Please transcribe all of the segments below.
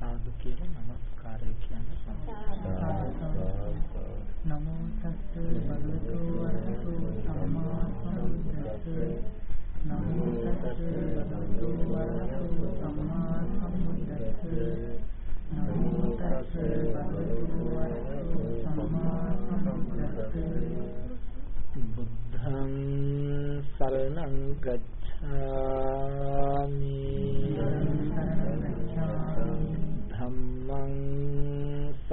සාදු කියලා নমස්කාරය කියන්නේ නමෝ තස්ස භගවතු වරහතු සම්මා සම්බුද්දස්ස නමෝ තස්ස භගවතු වරහතු සම්මා සම්බුද්දස්ස නමෝ තස්ස භගවතු වරහතු සම්මා සම්බුද්දස්ස බුද්ධං සරණං ගච්ඡාමි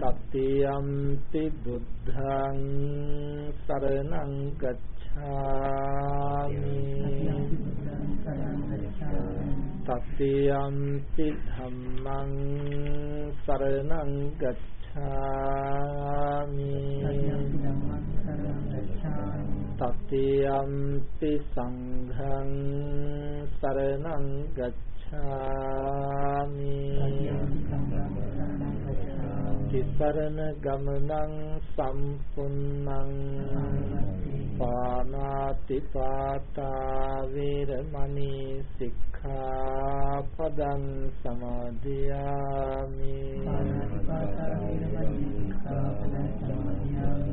තත්තියම්පි බුද්ධං සරණං ගච්ඡාමි තත්තියම්පි ධම්මං සරණං ගච්ඡාමි තත්තියම්පි සංඝං සරණං ගච්ඡාමි තිසරණ ගමනං සම්පුන්නං පානාති පාතා වේරමණී සික්ඛාපදං සමාදියාමි। අදින්නාදානා වේරමණී සික්ඛාපදං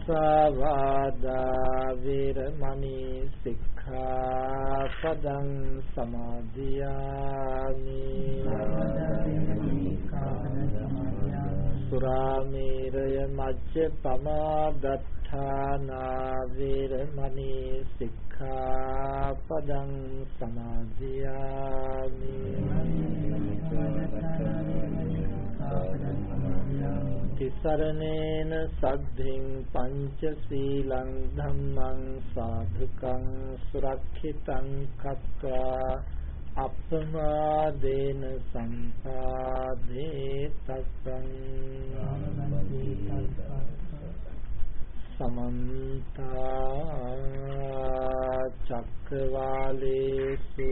මුසාවාදා වේරමණී සික්ඛාපදං සමාදියාමි සුරාමේරය මජ්ජ පමාදත්තානා වේරමණී සික්ඛාපදං සමාදියාමි තිසරණේන සද්ධින් පංචශීලං ධම්මං සාධුකං සුරක්ෂිතං කତ୍වා අප්‍රමාදේන සම්පාදේ තස්සං සමන්ත චක්කවාලේසු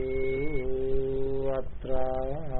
අත්‍රා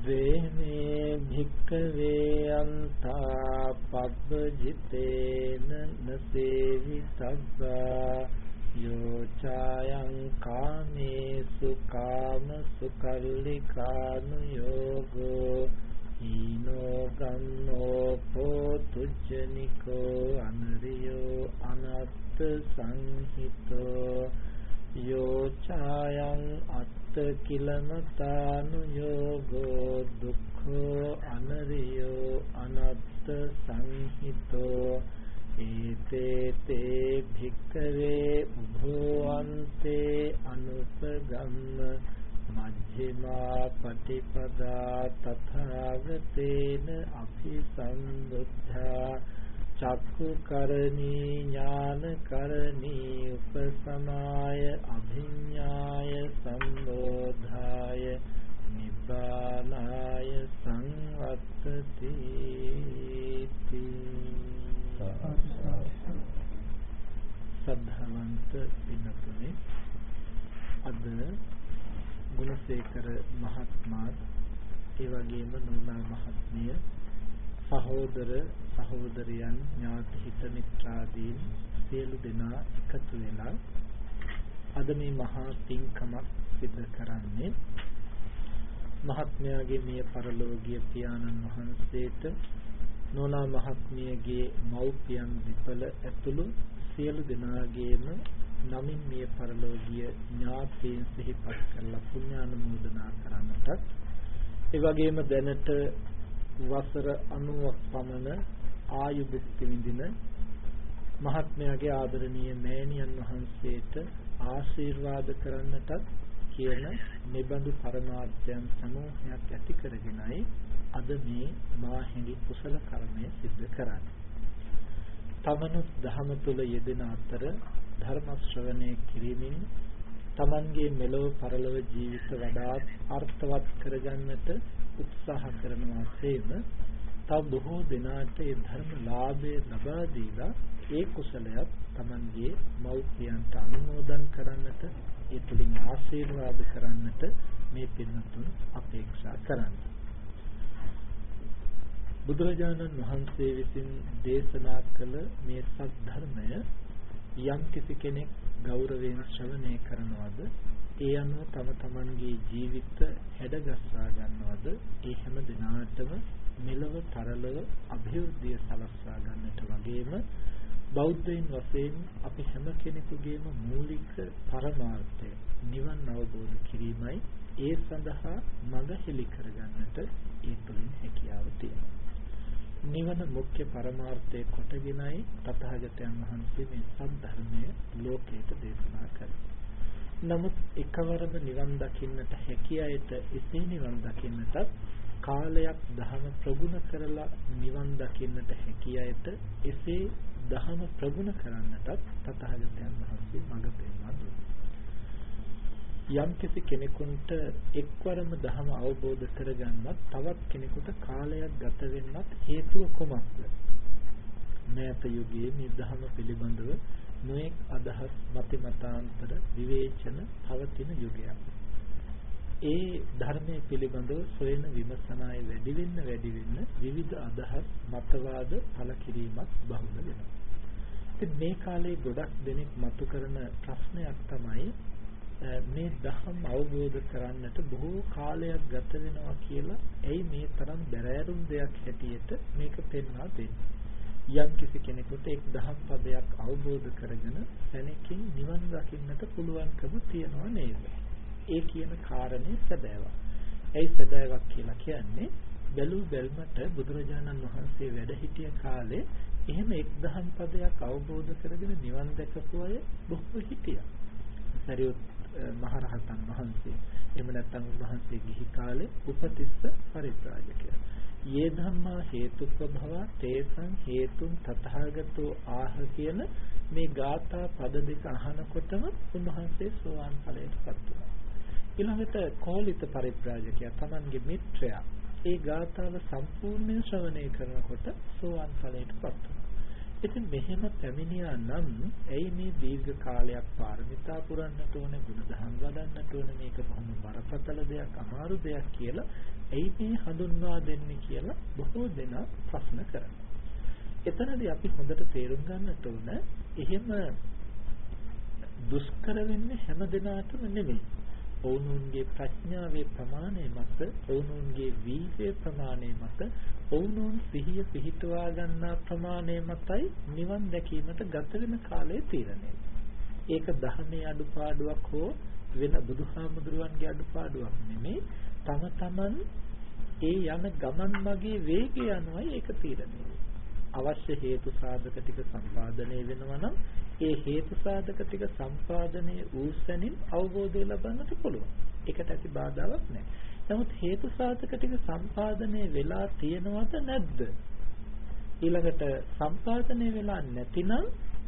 දේමේ භික්ඛවේ යන්තා පබ්බජිතේන නසේවිතබ්බා යෝ චායං කාමේසු කාම සුකල්ලිකානු යෝගෝ ඊනෝ ගන්නෝ පොතුජනිකෝ අනරියෝ අනත්ත සංහිතෝ යෝ ඡායං අත්ත කිලමතානු යෝගෝ දුක්ඛෝ අනරියෝ අනත්ත සංහිතෝ ඒතේ තේ භික්ඛවේ උභවන්තේ අනුපගම්ම මජ්ක්‍ධිමා පටිපදා තථාගතේන අපි සම්බුද්ධා චක්කු කරණී ඥාන කරණී උපසමාය අභිඤ්ඤාය සම්බෝධාය නිබ්බානාය සංවත්තති. සද්ධාවන්ත පින්නතුනේ අද ගුණසේකර මහත්මයා ඒ වගේම නෝනා මහත්මිය සහෝදර සහෝදරියන් ඥාති හිත මිත්‍රාදීන් සියලු දෙනා එකතු වෙලා අද මේ මහා පින්කමක් සිදු කරන්නේ මහත්මයාගේ මිය පරලෝකීය පියාණන් වහන්සේට නෝනා මහත්මියගේ මව්පියන් දෙපළ ඇතුළු සියලු දෙනාගේම නමින් මිය පරලෝකීය ඥාතීන් සිහිපත් කරලා පුණ්‍යානුමෝදනා කරන්නටත් ඒ වගේම දැනට වසර 90ක් පමණ ආයු භුක්ති විඳින මහත්මයාගේ ආදරණීය මෑණියන් වහන්සේට ආශිර්වාද කරන්නටත් කියන නිබඳු පරමාර්ථයන් සමූහයක් ඇති කරගෙනයි අද මේ මාහිඟි කුසල කර්මය සිද්ධ කරන්නේ. තමනුත් දහම තුල යෙදෙන අතර ධර්ම ශ්‍රවණය කිරීමෙන් තමන්ගේ මෙලොව පරලොව ජීවිත වඩාත් අර්ථවත් කරගන්නට උත්සාහ කරනවා සේම තව බොහෝ දෙනාට ඒ ධර්ම ලාභය ලබා දීලා ඒ කුසලයක් තමන්ගේ මව්පියන්ට අනුමෝදන් කරන්නට ඒ තුලින් ආශිර්වාද කරන්නට මේ පින්තුන් අපේක්ෂා කරන්නේ. බුදුරජාණන් වහන්සේ විසින් දේශනා කළ මේ සත්‍ය යම් කිසි කෙනෙක් ගෞරවයෙන් ශ්‍රවණය කරනවද ඒ අනුව තම තමන්ගේ ජීවිත හැඩගස්වා ගන්නවද? ඒ හැම දිනාටම මෙලව තරලව અભිවෘද්ධිය සලස්වා ගන්නට වගේම බෞද්ධයින් වශයෙන් අපි හැම කෙනෙකුගේම මූලික පරමාර්ථය නිවන් අවබෝධ කිරීමයි. ඒ සඳහා මඟ හෙළි කරගන්නට ඒ තුළින් හැකියාව තියෙනවා. නිවන මුඛ්‍ය පරමාර්ථය කොටගෙනයි තථාගතයන් වහන්සේ මේ සද්ධර්මය ලෝකයට දේශනා කළේ. නමුත් එකවරම නිවන් දකින්නට හැකියයට එසේ නිවන් දකින්නට කාලයක් දහම ප්‍රගුණ කරලා නිවන් දකින්නට හැකියයට එසේ දහම ප්‍රගුණ කරන්නටත් තථාගතයන් වහන්සේ මඟ පෙන්වා දුන්නා. යම් කිසි කෙනෙකුට එක්වරම ධහම අවබෝධ කරගන්නත් තවත් කෙනෙකුට කාලයක් ගත වෙන්නත් හේතුව කුමක්ද? මෑත යුගයේ මේ ධහම පිළිබඳව නොඑක් අදහස් මතිමතාන්තර විවේචන පවතින යුගයක්. ඒ ධර්මයේ පිළිබඳව සොයන විමසනාය වැඩි වෙන්න වැඩි වෙන්න විවිධ අදහස් මතවාද පළ කිරීමක් බහුල වෙනවා. ඉතින් මේ කාලේ ගොඩක් දෙනෙක් මතු කරන ප්‍රශ්නයක් තමයි මේ දහම් අවබෝධ කරන්නට බොහෝ කාලයක් ගත වෙනවා කියලා ඇයි මේ තරම් බැරෑරුම් දෙයක් හැටියට මේක පෙන්වා දෙන්නේ යම් කිසි කෙනෙකුට එක් දහම් පදයක් අවබෝධ කරගෙන දැනකින් නිවන් දකින්නට පුළුවන්කම තියනවා නේද ඒ කියන කාරණේ සැබෑවක් ඇයි සැබෑවක් කියලා කියන්නේ බැලු බැල්මට බුදුරජාණන් වහන්සේ වැඩ සිටිය කාලේ එහෙම එක් දහම් පදයක් අවබෝධ කරගෙන නිවන් දැකපු අය බොහෝ හිටියා. සරියුත් මහරහතන් වහන්සේ එහෙම නැත්නම් උන්වහන්සේ ගිහි කාලේ උපතිස්ස පරිත්‍රාජකයා. යේ ධම්මා හේතුප්‍රභව තේසං හේතුන් තථාගතෝ ආහ කියන මේ ගාථා පද දෙක අහනකොටම උන්වහන්සේ සෝවාන් ඵලයටපත් වුණා. ඊළඟට කෝලිත පරිත්‍රාජකයා Tamanගේ මිත්‍රයා ඒ ගාථාව සම්පූර්ණයෙන් ශ්‍රවණය කරනකොට සෝවාන් ඵලයටපත් වුණා. ඉතින් මෙහෙම පැමිණියා නම් ඇයි මේ දීර්ඝ කාලයක් පාරමිතා පුරන්නට ඕන, ගුණධම් වඩන්නට ඕන මේක කොහොම බරපතල දෙයක්, අමාරු දෙයක් කියලා ඇයි මේ හඳුන්වා දෙන්නේ කියලා බොහෝ දෙනා ප්‍රශ්න කරනවා. එතනදී අපි හොඳට තේරුම් ගන්නට ඕන එහෙම දුෂ්කර වෙන්නේ හැම දිනාටම නෙමෙයි. ඔවුනුන්ගේ ප්‍රඥාවේ ප්‍රමාණය මත ඔවුනුන්ගේ වීර්යයේ ප්‍රමාණය මත ඔවුනුන් සිහිය පිහිටුවා ගන්නා ප්‍රමාණය මතයි නිවන් දැකීමට ගත වෙන කාලය තීරණය. ඒක දහමේ අඩුපාඩුවක් හෝ වෙන බුදුහාමුදුරුවන්ගේ අඩුපාඩුවක් නෙමෙයි. තම තමන් ඒ යන ගමන් මගේ වේගය අනුවයි ඒක තීරණය අවශ්‍ය හේතු සාධක ටික සම්පාදනය වෙනවා නම් ඒ හේතු සාධක ටික සම්පාදනය වූ සැනින් අවබෝධය ලබන්නට පුළුවන්. ඒකට ඇති බාධාවක් නැහැ. නමුත් හේතු සාධක ටික සම්පාදනය වෙලා තියෙනවද නැද්ද? ඊළඟට සම්පාදනය වෙලා නැතිනම්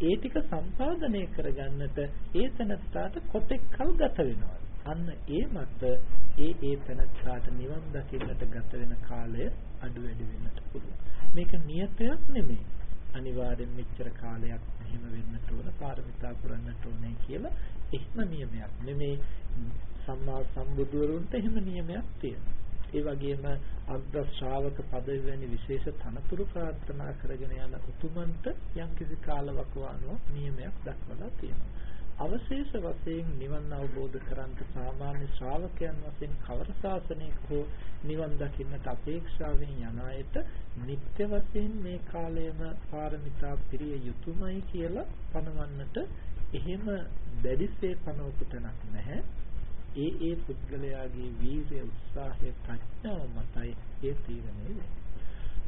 ඒ ටික සම්පාදනය කරගන්නට ඒ තැනට කොතෙක් කල් ගත වෙනවද? අන්න ඒ මත ඒ ඒ තැනට නිවන් දකින්නට ගත වෙන කාලය අඩු වැඩි වෙන්නට පුළුවන්. මේක නියතයක් නෙමෙයි. අනිවාර්යෙන් මෙච්චර කාලයක් මෙහෙම වෙන්නට ඕන පාරමිතා පුරන්නට ඕනේ කියලා එහෙම නියමයක් නෙමෙයි සම්මා සම්බුදුවරුන්ට එහෙම නියමයක් තියෙනවා. ඒ වගේම අග්‍ර ශ්‍රාවක පදවි වැනි විශේෂ තනතුරු ප්‍රාර්ථනා කරගෙන යන උතුමන්ට යම්කිසි කාලවකවානුවක් නියමයක් දක්වලා තියෙනවා. අවශේෂ වශයෙන් නිවන් අවබෝධ කරන්ට සාමාන්‍ය ශ්‍රාවකයන් වශයෙන් කවර ශාසනයක හෝ නිවන් දකින්නට අපේක්ෂාවෙන් යන අයට නිත්‍ය වශයෙන් මේ කාලයම පාරමිතා පිරිය යුතුයමයි කියලා පනවන්නට එහෙම දැඩිසේ පනවපු තැනක් නැහැ. ඒ ඒ පුද්ගලයාගේ වීර්ය උත්සාහය ප්‍රඥාව මතයි ඒ තීරණය වෙන්නේ.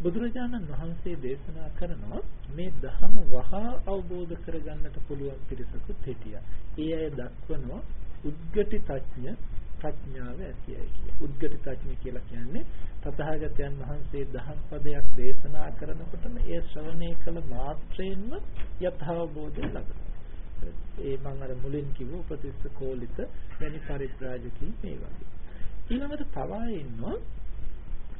බුදුරජාණන් වහන්සේ දේශනා කරනවා මේ ධහම වහා අවබෝධ කරගන්නට පුළුවන් පිරිසකුත් හිටියා. ඒ අය දක්වනවා උද්ගටි තඥ ප්‍රඥාව ඇතියයි කියලා. උද්ගටි තඥ කියලා කියන්නේ තථාගතයන් වහන්සේ දහම් පදයක් දේශනා කරනකොටම ඒ ශ්‍රවණය කළ මාත්‍රයෙන්ම යථාබෝධය ලබනවා. ඒ මම අර මුලින් කිව්ව උපතිස්ස කෝලිත වැනි පරිත්‍රාජකී මේ වගේ. ඊළඟට තව ඉන්නවා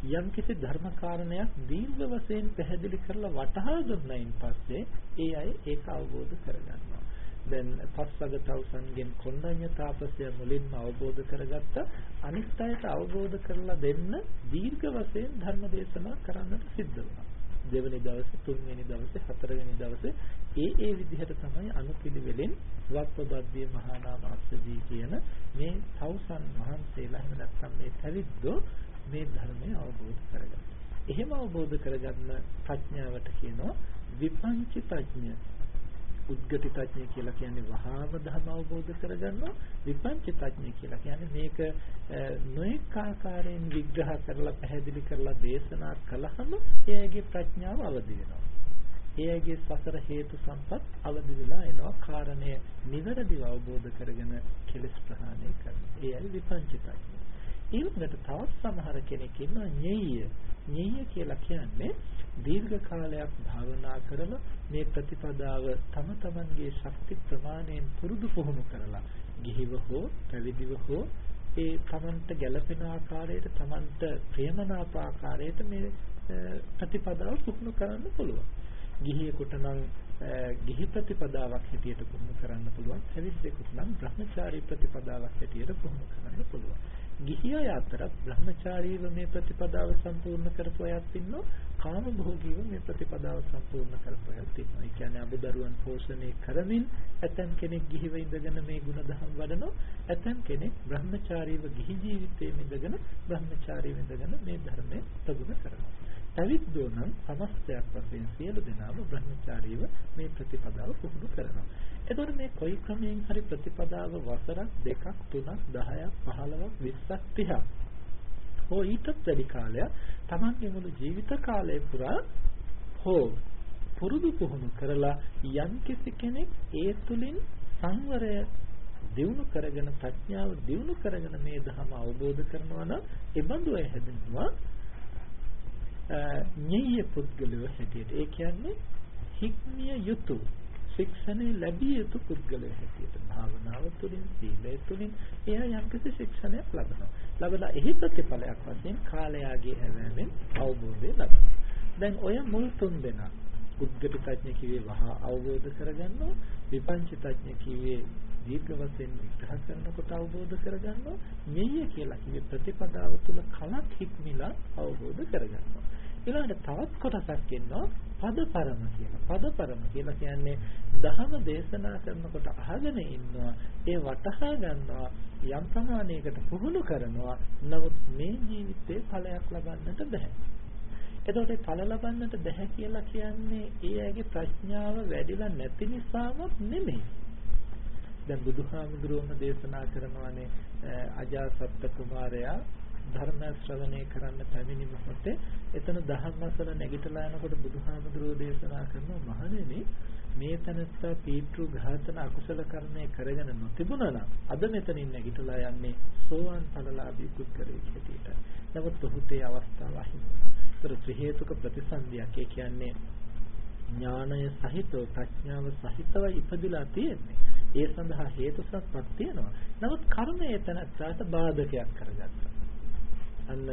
යම් කිසි ධර්ම කාරණයක් දීර්ඝ වශයෙන් පැහැදිලි කරලා වටහා දුන්නයින් පස්සේ ඒ අය ඒක අවබෝධ කරගන්නවා. දැන් පස්වග තවුසන්ගෙන් කොණ්ඩඤ්ඤ තාපසය මුලින්ම අවබෝධ කරගත්ත අනිත් අයට අවබෝධ කරලා දෙන්න දීර්ඝ වශයෙන් ධර්ම දේශනා කරන්නට සිද්ධ වුණා. දෙවෙනි දවසේ තුන්වෙනි දවසේ හතරවෙනි දවසේ ඒ ඒ විදිහට තමයි අනුපිළිවෙලෙන් වප්පබද්දී මහා නාම අස්සදී කියන මේ තවුසන් වහන්සේලා එහෙම නැත්නම් මේ පැවිද්දෝ මේ ධර්මය අවබෝධ කරගන්න. එහෙම අවබෝධ කරගන්න ප්‍රඥාවට කියනවා විපංචි ප්‍රඥා. උද්ගති ප්‍රඥා කියලා කියන්නේ වහාම ධර්ම අවබෝධ කරගන්නවා. විපංචි ප්‍රඥා කියලා කියන්නේ මේක නොඑක ආකාරයෙන් විග්‍රහ කරලා පැහැදිලි කරලා දේශනා කළාම එයාගේ ප්‍රඥාව අවදි වෙනවා. එයාගේ සසර හේතු සම්පත් අවදි වෙලා එනවා. කාරණය නිවැරදිව අවබෝධ කරගෙන කෙලස් ප්‍රහාණය කරනවා. එයයි විපංචි ප්‍රඥා. ඊළඟට තවත් සමහර කෙනෙක් ඉන්නවා ඤෙය්‍ය. ඤෙය්‍ය කියලා කියන්නේ දීර්ඝ කාලයක් භාවනා කරලා මේ ප්‍රතිපදාව තම තමන්ගේ ශක්ති ප්‍රමාණයෙන් පුරුදු පුහුණු කරලා ගිහිව හෝ පැවිදිව හෝ ඒ තමන්ට ගැළපෙන ආකාරයට තමන්ට ප්‍රේමනාප ආකාරයට මේ ප්‍රතිපදාව පුහුණු කරන්න පුළුවන්. ගිහියෙකුට නම් ගිහි ප්‍රතිපදාවක් හැටියට පුහුණු කරන්න පුළුවන්. පැවිද්දෙකුට නම් බ්‍රහ්මචාරී ප්‍රතිපදාවක් හැටියට පුහුණු කරන්න පුළුවන්. ගිහිය අතරත් බ්‍රහ්මචාරීව මේ ප්‍රතිපදාව සම්පූර්ණ කරපු අයත් ඉන්නවා කාම භෝගීව මේ ප්‍රතිපදාව සම්පූර්ණ කරපු අයත් ඉන්නවා. ඒ කියන්නේ අබදරුවන් පෝෂණය කරමින් ඇතන් කෙනෙක් ගිහිව ඉඳගෙන මේ ಗುಣධම් වඩනවා. ඇතන් කෙනෙක් බ්‍රහ්මචාරීව ගිහි ජීවිතයේ ඉඳගෙන බ්‍රහ්මචාරීව ඉඳගෙන මේ ධර්මය ප්‍රගුණ කරනවා. පැවිද්දෝ නම් සමස්තයක් වශයෙන් සියලු දෙනාම බ්‍රහ්මචාරීව මේ ප්‍රතිපදාව පුහුණු කරනවා. එතකොට මේ කොයි ක්‍රමයෙන් හරි ප්‍රතිපදාව වසරක් දෙකක් තුනක් 10ක් 15ක් 20ක් 30ක් හෝ ඊටත් වැඩි කාලයක් Tamange මුළු ජීවිත කාලය පුරා හෝ පුරුදු පුහුණු කරලා යම්කිසි කෙනෙක් ඒ තුලින් සංවරය දියුණු කරගෙන ප්‍රඥාව දියුණු කරගෙන මේ ධර්ම අවබෝධ කරනවා නම් ඒ බඳු අය හැදෙනවා ඤෙය්‍ය පුද්ගලයෝ හැටියට. ඒ කියන්නේ හික්මිය යුතු ශික්ෂණය ලැබිය යුතු පුද්ගලයෙක් හැටියට භාවනාව තුළින් සීලය තුළින් එයා යම්කිසි ශික්ෂණයක් ලබනවා. ලබලා එහි ප්‍රතිඵලයක් වශයෙන් කාලයාගේ හැවෑමෙන් අවබෝධය ලබනවා. දැන් ඔය මුල් තුන් දෙනා උද්ගටිතඥ කිව්වේ වහා අවබෝධ කරගන්නවා විපංචිතඥ කිව්වේ දීර්ඝ වශයෙන් විග්‍රහ කරනකොට අවබෝධ කරගන්නවා මෙය කියලා කිව්වේ ප්‍රතිපදාව තුළ කලක් හික්මිලා අවබෝධ කරගන්නවා ඊළඟට තවත් කොටසක් ඉන්නවා පදපරම කියලා. පදපරම කියලා කියන්නේ දහම දේශනා කරනකොට අහගෙන ඉන්නවා ඒ වටහා ගන්නවා යම් ප්‍රමාණයකට පුහුණු කරනවා නමුත් මේ ජීවිතේ ඵලයක් ලබන්නට බෑ. එතකොට ඵල ලබන්නට බෑ කියලා කියන්නේ ඒ අයගේ ප්‍රඥාව වැඩිලා නැති නිසාවත් නෙමෙයි. දැන් බුදුහාමුදුරුවෝම දේශනා කරනවානේ අජාසත් කුමාරයා ධර්ම ශ්‍රවණය කරන්න පැමිණි මොහොතේ එතන ධම්මසල නැගිටලා යනකොට බුදුහාමුදුරුවෝ දේශනා කරන මහණෙනි මේ තනත්තා පීතෘ ඝාතන අකුසල කර්මය කරගෙන නොතිබුණා නම් අද මෙතනින් නැගිටලා යන්නේ සෝවාන් ඵලලාභී පුද්ගලයෙක් හැටියට. නමුත් ඔහුට ඒ අවස්ථාව අහිමි වුණා. ඒතර ත්‍රි හේතුක ප්‍රතිසන්දියක් ඒ කියන්නේ ඥානය සහිතව ප්‍රඥාව සහිතව ඉපදිලා තියෙන්නේ. ඒ සඳහා හේතු සත්‍යක් තියෙනවා. නමුත් කර්මය එතනට බාධකයක් කරගත්තා. අන්න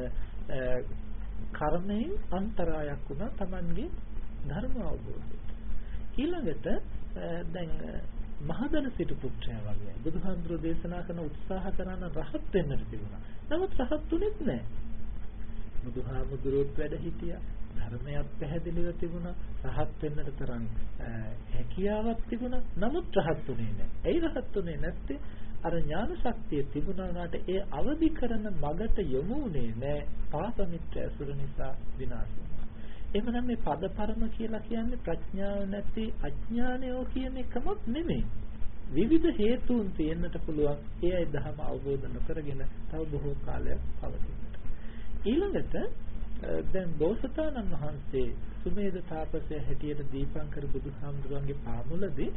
කර්මයෙන් අන්තරායක් වුණා Tamanගේ ධර්ම අවබෝධයට. ඊළඟට දැන් මහදන සිටු පුත්‍රයා වගේ බුදුහාමුදුරෝ දේශනා කරන උත්සාහ කරන රහත් වෙන්නට තිබුණා. නමුත් රහත් තුනේත් නැහැ. බුදුහාමුදුරුවෝත් වැඩ හිටියා. ධර්මයක් පැහැදිලිව තිබුණා. රහත් වෙන්නට තරම් හැකියාවක් තිබුණා. නමුත් රහත් තුනේ නැහැ. ඇයි රහත් තුනේ නැත්තේ? අර ඥාන ශක්තිය තිබුණාට ඒ අවදි කරන මගට යොමු වුණේ නැහැ පාප මිත්‍ර ඇසුර නිසා විනාශ වුණා. එහෙමනම් මේ පදපරම කියලා කියන්නේ ප්‍රඥාව නැති අඥානයෝ කියන එකමත් නෙමෙයි. විවිධ හේතුන් තියෙන්නට පුළුවන් ඒ අය ධර්ම අවබෝධ නොකරගෙන තව බොහෝ කාලයක් පවතින්නට. ඊළඟට දැන් බෝසතාණන් වහන්සේ සුමේද තාපසය හැටියට දීපංකර බුදුහාමුදුරන්ගේ පාමුලදී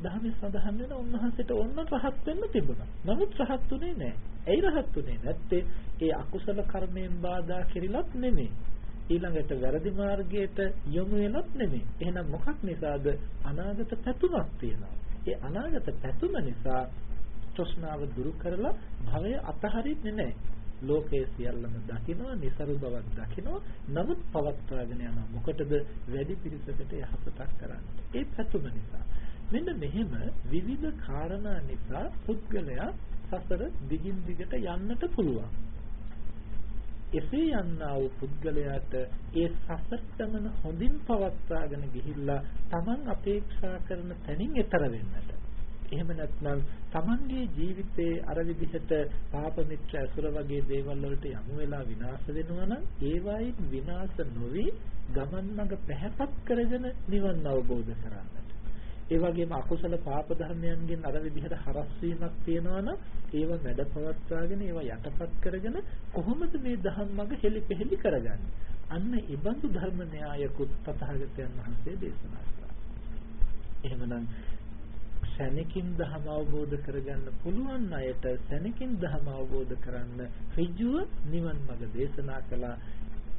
දහමේ සඳහන් වෙන උන්වහන්සේට ඕන රහත් වෙන්න තිබුණා. නමුත් රහත් උනේ නැහැ. ඇයි රහත් උනේ නැත්තේ? ඒ අකුසල කර්මයෙන් බාධා කෙරිලත් නෙමෙයි. ඊළඟට වැරදි මාර්ගයට යොමු වෙලත් නෙමෙයි. එහෙනම් මොකක් නිසාද? අනාගත පැතුමක් තියෙනවා. ඒ අනාගත පැතුම නිසා තෘෂ්ණාව දුරු කරලා භවය අතහරින්නේ නැහැ. ලෝකයේ සියල්ලම දකිනවා, નિසරු බවක් දකිනවා. නමුත් පවත්වාගෙන යනවා. මොකටද? වැඩි පිරිසකට යහපතක් කරන්න. ඒ පැතුම නිසා. මෙන්න මෙහෙම විවිධ කාරණා නිසා පුද්ගලයා සසර දිගින් දිගට යන්නට පුළුවන්. එසේ යන්නා වූ පුද්ගලයාට ඒ සසර ගමන හොඳින් පවත්වාගෙන ගිහිල්ලා Taman අපේක්ෂා කරන තැනින් එතර වෙන්නට. එහෙම නැත්නම් Tamanගේ ජීවිතයේ අර විදිහට පාප මිත්‍ර අසුර වගේ දේවල් වලට යමු වෙලා විනාශ වෙනවා නම් ඒවායින් විනාශ නොවි ගමන් මඟ පැහැපත් කරගෙන නිවන් අවබෝධ කරගන්න. ඒ වගේම අකුසල පාප ධර්මයන්ගෙන් අර විදිහට හරස් වීමක් තියෙනවා නම් ඒව මැඩ පවත්වාගෙන ඒව යටපත් කරගෙන කොහොමද මේ ධම්මග හෙලිපෙහෙලි කරගන්නේ අන්න ඉබඳු ධර්ම න්‍යායකුත් තථාගතයන් වහන්සේ දේශනා කළා එහෙමනම් සැනකින් ධම අවබෝධ කරගන්න පුළුවන් අයට සැනකින් ධම අවබෝධ කරන්න ඍජුව නිවන් මඟ දේශනා කළා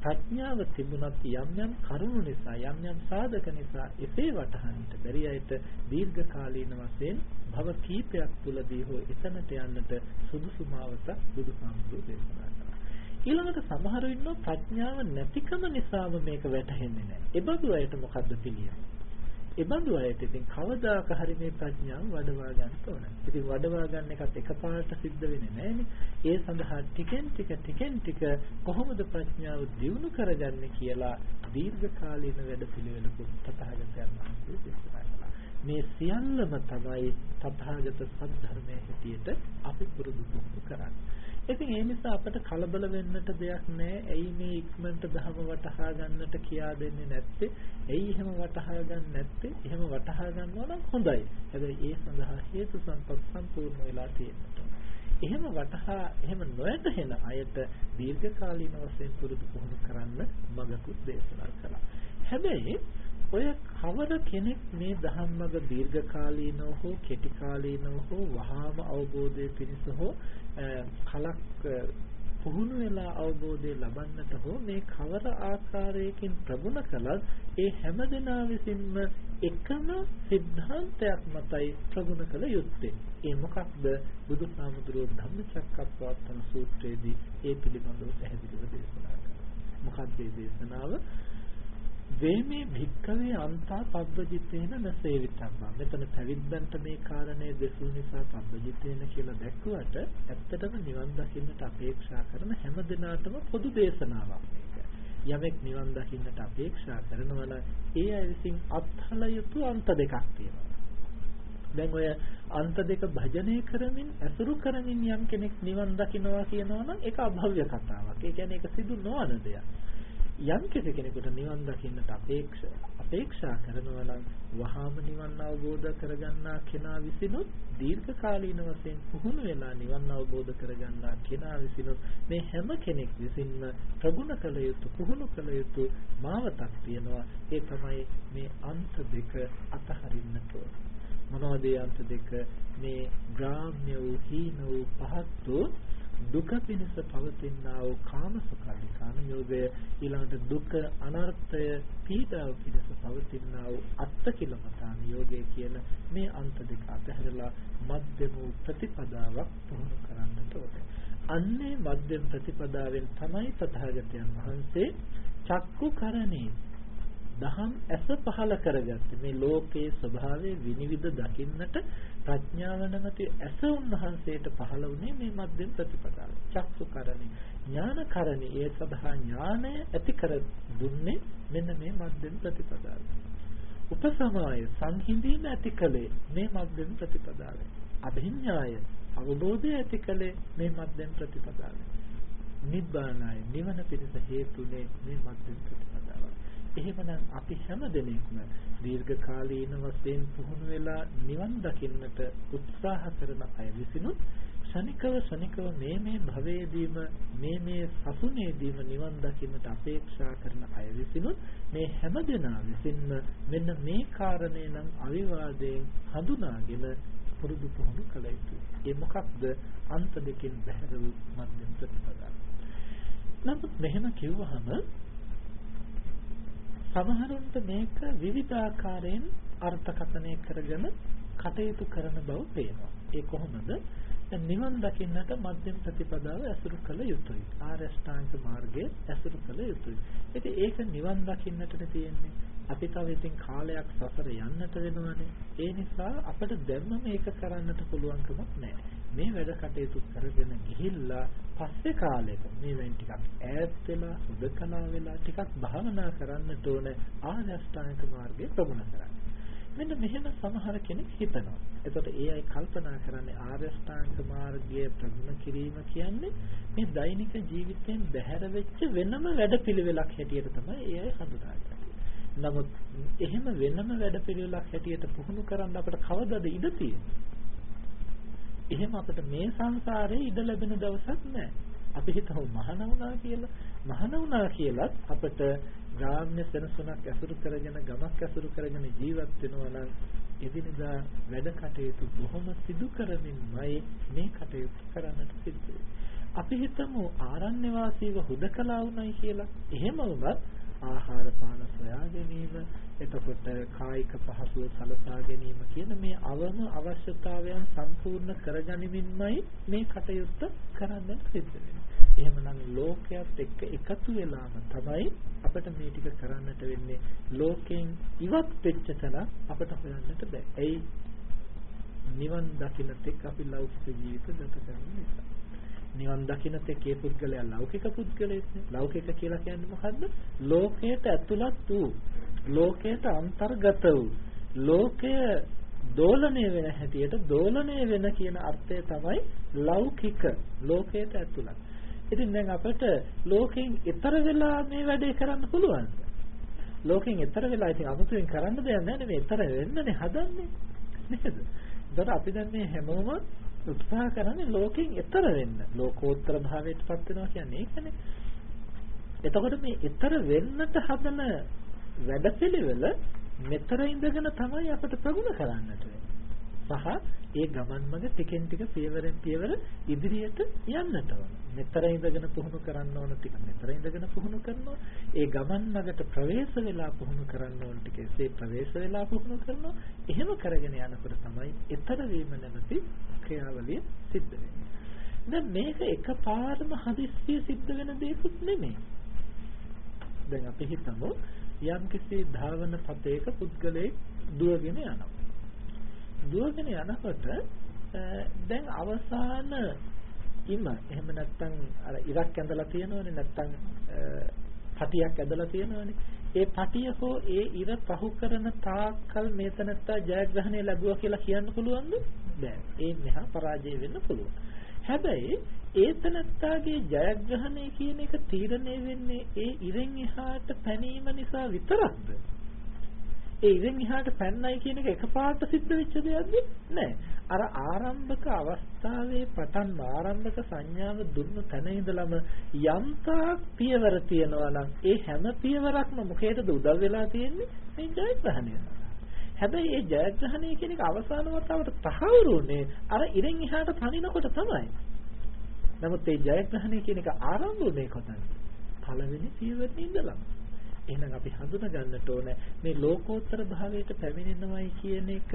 ප්‍රඥාව තිබුණත් යම් යම් කරුණු නිසා යම් යම් සාධක නිසා එසේ වටහන්නට බැරි අයට දීර්ඝ කාලීන වශයෙන් භව කීපයක් තුලදී හෝ එතනට යන්නට සුදුසු මාවත බුදුහාමුදුරේ දේශනා කළා. ඊළඟට සමහර ඉන්නෝ ප්‍රඥාව නැතිකම නිසාම මේක වැටහෙන්නේ නැහැ. ඒ බඳු අයට මොකද්ද පිළියම? ඒ බඳු අයට ඉතින් කවදාක හරි මේ ප්‍රඥාව වඩවා ගන්න ඕන. ඉතින් වඩවා ගන්න එකත් එකපාරට සිද්ධ වෙන්නේ නැහැනේ. ඒ සඳහා ටිකෙන් ටික ටිකෙන් ටික කොහොමද ප්‍රඥාව දියුණු කරගන්නේ කියලා දීර්ඝ කාලීන වැඩපිළිවෙලකුත් තථාගතයන් වහන්සේ දේශනා කළා. මේ සියල්ලම තමයි තථාගත සත්‍ය හැටියට අපි පුරුදු කරන්නේ. ඉතින් ඒ නිසා අපට කලබල වෙන්නට දෙයක් නැහැ. ඇයි මේ ඉක්මනට ධර්ම වටහා ගන්නට කියා දෙන්නේ නැත්තේ? ඇයි එහෙම වටහා ගන්න නැත්තේ? එහෙම වටහා ගන්නවා නම් හොඳයි. හැබැයි ඒ සඳහා හේතු සම්පත් සම්පූර්ණ වෙලා තියෙන්නට එහෙම වටහා එහෙම නොයැටෙන අයට දීර්ඝකාලීන වශයෙන් පුරුදු පුහුණු කරන්න මඟකුත් දේශනා කළා. හැබැයි ඔය කවර කෙනෙක් මේ ධම්මග දීර්ඝ කාලීනව හෝ කෙටි කාලීනව හෝ වහාම අවබෝධය පිණිස හෝ කලක් පුහුණු වෙලා අවබෝධය ලබන්නට හෝ මේ කවර ආකාරයකින් ප්‍රගුණ කළත් ඒ හැම දෙනා විසින්ම එකම સિદ્ધාන්තයක් මතයි ප්‍රගුණ කළ යුත්තේ. ඒ මොකක්ද? බුදුසාමුදුරුවෝ ධම්මචක්කප්පවත්තන සූත්‍රයේදී ඒ පිළිබඳව පැහැදිලිව දේශනා කළා. මොකක්ද මේ දේශනාව? වේමේ භික්කවේ අන්තා පබ්බජිතේන නසේවිතම්මා මෙතන පැවිද්දන්ට මේ කාරණේ දෙසු නිසා පබ්බජිතේන කියලා දැක්ුවට ඇත්තටම නිවන් දකින්නට අපේක්ෂා කරන හැම දිනාටම පොදු දේශනාවක් මේක යමෙක් නිවන් දකින්නට අපේක්ෂා කරනවා නම් ඒ අය විසින් අත්හල යුතු අන්ත දෙකක් තියෙනවා දැන් ඔය අන්ත දෙක භජනය කරමින් ඇසුරු කරමින් යම් කෙනෙක් නිවන් දකින්නවා කියනවා නම් ඒක අභව්‍ය කතාවක්. ඒ කියන්නේ ඒක සිදු නොවන දෙයක්. යම් කෙනෙකුට නිවන් දකින්නට අපේක්ෂ අපේක්ෂා කරනවා නම් වහාම නිවන් අවබෝධ කරගන්නා කෙනා විසිනුත් දීර්ඝ කාලීන වශයෙන් පුහුණු වෙලා නිවන් අවබෝධ කරගන්නා කෙනා විසිනුත් මේ හැම කෙනෙක් විසින්ම ප්‍රගුණ කළ යුතු පුහුණු කළ යුතු මාවතක් තියෙනවා. ඒ තමයි මේ අන්ත දෙක අතහරින්නට මොනවද අන්ත දෙක? මේ ග්‍රාම්‍ය වූ හීන වූ පහත් වූ දුක පිණිස පවතිනා වූ කාමසුඛානිකාන යෝගය ඊළඟට දුක අනර්ථය පීඩාව පිණිස පවතිනා වූ අත්තකිලමතාන යෝගය කියන මේ අන්ත දෙක අතහැරලා මධ්‍යම ප්‍රතිපදාවක් පුහුණු කරන්නට ඕනේ. අන්නේ මධ්‍යම ප්‍රතිපදාවෙන් තමයි තථාගතයන් වහන්සේ චක්කු කරණේ දහම් ඇස පහල කරගත්තේ මේ ලෝකයේ ස්වභාවය විනිවිද දකින්නට ප්‍රඥාව නැමැති ඇස උන්වහන්සේට පහළ වුණේ මේ මධ්‍යම ප්‍රතිපදාව. චක්සුකරණි ඥානකරණි ඒ සඳහා ඥානය ඇති කර දුන්නේ මෙන්න මේ මධ්‍යම ප්‍රතිපදාව. උපසමාය සංහිඳීම ඇති කලේ මේ මධ්‍යම ප්‍රතිපදාව. අභිඥාය අවබෝධය ඇති කලේ මේ මධ්‍යම ප්‍රතිපදාව. නිබ්බානයි නිවන පිණිස හේතුනේ මේ මධ්‍යම ප්‍රතිපදාව. එහෙමනම් අපි හැම දිනෙකම දීර්ඝ කාලීන වශයෙන් පුහුණු වෙලා නිවන් දකින්නට උත්සාහ කරන අය විසිනුත් ශනිකව ශනිකව මේ මේ භවයේදීම මේ මේ සසුනේදීම නිවන් දකින්නට අපේක්ෂා කරන අය විසිනුත් මේ හැම දෙනා විසින්ම මෙන්න මේ කාරණේ නම් අවිවාදයෙන් හඳුනාගෙන පුරුදු පුහුණු කළ යුතුයි. ඒ මොකක්ද අන්ත දෙකෙන් බැහැර වූ මධ්‍යම ප්‍රතිපදාව. නමුත් මෙහෙම කිව්වහම සමහරුන්ට මේක විවිධාකාරයෙන් අර්ථකථනය කරගෙන කටයුතු කරන බව පේනවා. ඒ කොහොමද? නිවන් දකින්නට මධ්‍යම ප්‍රතිපදාව ඇසුරු කළ යුතුයි. ආර්ය ශ්‍රාංක මාර්ගය ඇසුරු කළ යුතුයි. ඉතින් ඒක නිවන් දකින්නට තියෙන්නේ. අපි තව ඉතින් කාලයක් සසර යන්නට වෙනවනේ. ඒ නිසා අපිට දැම්ම මේක කරන්නට පුළුවන්කමක් නැහැ. මේ වැඩ කටයුතු කරගෙන ගිහිල්ලා පස්සේ කාලෙක මේ වෙන් ටිකක් ඈත් වෙලා සුදකලා වෙලා ටිකක් භාවනා කරන්නට ඕන ආනස්ථානික මාර්ගය ප්‍රගුණ කරන්න. මෙන්න මෙහෙම සමහර කෙනෙක් හිතනවා. එතකොට ඒ අය කල්පනා කරන්නේ ආර්ය ශ්‍රාංක මාර්ගය ප්‍රගුණ කිරීම කියන්නේ මේ දෛනික ජීවිතයෙන් බැහැර වෙච්ච වෙනම වැඩපිළිවෙලක් හැටියට තමයි ඒ අය හඳුනාගන්නේ. නමුත් එහෙම වෙනම වැඩපිළිවෙලක් හැටියට පුහුණු කරන්න අපිට කවදාද ඉඩ තියෙන්නේ? එහෙම අපිට මේ සංසාරේ ඉඩ ලැබෙන දවසක් නැහැ. අපි හිතමු මහාන වුණා කියලා. මහාන වුණා කියලත් අපිට ග්‍රාම්‍ය සෙනසුනක් ඇසුරු කරගෙන ගමක් ඇසුරු කරගෙන ජීවත් වෙනවා නම් එදිනදා වැඩ කටයුතු බොහොම සිදු කරමින්මයි මේ කටයුතු කරන්නට සිද්ධ අපි හිතමු ආරණ්‍ය වාසීව හුදකලා වුණයි කියලා. එහෙම වුණත් ආහාර පාන සොයා ගැනීම එතකොට කායික පහසුව සලසා ගැනීම කියන මේ අවම අවශ්‍යතාවයන් සම්පූර්ණ කරගනිමින්මයි මේ කටයුත්ත කරන්න සිද්ධ වෙන්නේ. එහෙමනම් ලෝකයක් එක්ක එකතු වෙලාම තමයි අපිට මේ ටික කරන්නට වෙන්නේ. ලෝකෙන් ඉවත් වෙච්ච තැන අපිට හොයන්නට බෑ. එයි නිවන් දකින්න තෙක් අපි ලෞකික ජීවිත ගත කරන නිසා. නිවන් දකින්න තේ පුද්ගලයා ලෞකික පුද්ගලයෙක් නේ. ලෞකික කියලා කියන්නේ මොකද්ද? ලෝකයට ඇතුළත් වූ, ලෝකයට අන්තර්ගත වූ, ලෝකය දෝලණය වෙන හැටියට දෝලණය වෙන කියන අර්ථය තමයි ලෞකික ලෝකයට ඇතුළත්. ඉතින් දැන් අපිට ලෝකෙන් ඈතර වෙලා මේ වැඩේ කරන්න පුළුවන්ද? ලෝකෙන් ඈතර වෙලා ඉතින් අමුතුවෙන් කරන්න දෙයක් නැහැ නේ මේ ඈතර වෙන්නනේ හදන්නේ. නේද? ඒතර අපි දැන් මේ හැමෝම උත්සාහ කරන්නේ ලෝකෙන් එතර වෙන්න. ලෝකෝත්තර භාවයටපත් වෙනවා කියන්නේ ඒකනේ. එතකොට මේ එතර වෙන්නට හදන වැඩපිළිවෙල මෙතර ඉඳගෙන තමයි අපිට ප්‍රගුණ කරන්නට සහ ඒ ගමන් මඟ ටිකෙන් ටික පියවරෙන් පියවර ඉදිරියට යන්නට ඕන. මෙතර ඉඳගෙන පුහුණු කරන්න ඕන ටික මෙතර ඉඳගෙන පුහුණු කරනවා. ඒ ගමන් මඟට ප්‍රවේශ වෙලා පුහුණු කරන්න ඕන ටික එසේ ප්‍රවේශ වෙලා පුහුණු කරනවා. එහෙම කරගෙන යනකොට තමයි ඊතර වීම නැමැති ක්‍රියාවලිය සිද්ධ වෙන්නේ. දැන් මේක එකපාරම හදිස්සිය සිද්ධ වෙන දෙයක්ුත් නෙමෙයි. දැන් අපි හිතමු යම්කිසි ධාවන පතේක පුද්ගලයෙක් දුවගෙන යනවා. දුවගෙන යනකොට දැන් අවසාන ඉම එහෙම නැත්නම් අර ඉරක් ඇඳලා තියෙනවනේ නැත්නම් පටියක් ඇඳලා තියෙනවනේ. ඒ පටිය හෝ ඒ ඉර පහු කරන තාක්කල් මේතනත්තා ජයග්‍රහණය ලැබුවා කියලා කියන්න පුළුවන්ද? බෑ. ඒ මෙහා පරාජය වෙන්න පුළුවන්. හැබැයි ඒතනත්තාගේ ජයග්‍රහණය කියන එක තීරණය වෙන්නේ ඒ ඉරෙන් එහාට පැනීම නිසා විතරක්ද? ඒ ඉරෙන් එහාට පැන්නයි කියන එක එකපාරට සිද්ධ වෙච්ච දෙයක්ද නෑ අර ආරම්භක අවස්ථාවේ පටන් ආරම්භක සංඥාව දුන්න තැන ඉඳලම යම්තාක් පියවර තියනවා නම් ඒ හැම පියවරක්ම මොකේද උදව් වෙලා තියෙන්නේ මේ ජයග්‍රහණය හැබැයි ඒ ජයග්‍රහණය කියන එක අවසාන වතාවට තහවුරුනේ අර ඉරෙන් එහාට පනිනකොට තමයි. නමුත් ඒ ජයග්‍රහණය කියන එක ආරම්භ වුණේ කොතනද? පළවෙනි පියවරේ ඉඳලා. එහෙනම් අපි හඳුනා ගන්නට ඕන මේ ලෝකෝත්තර භාවයට පැමිණෙනවයි කියන එක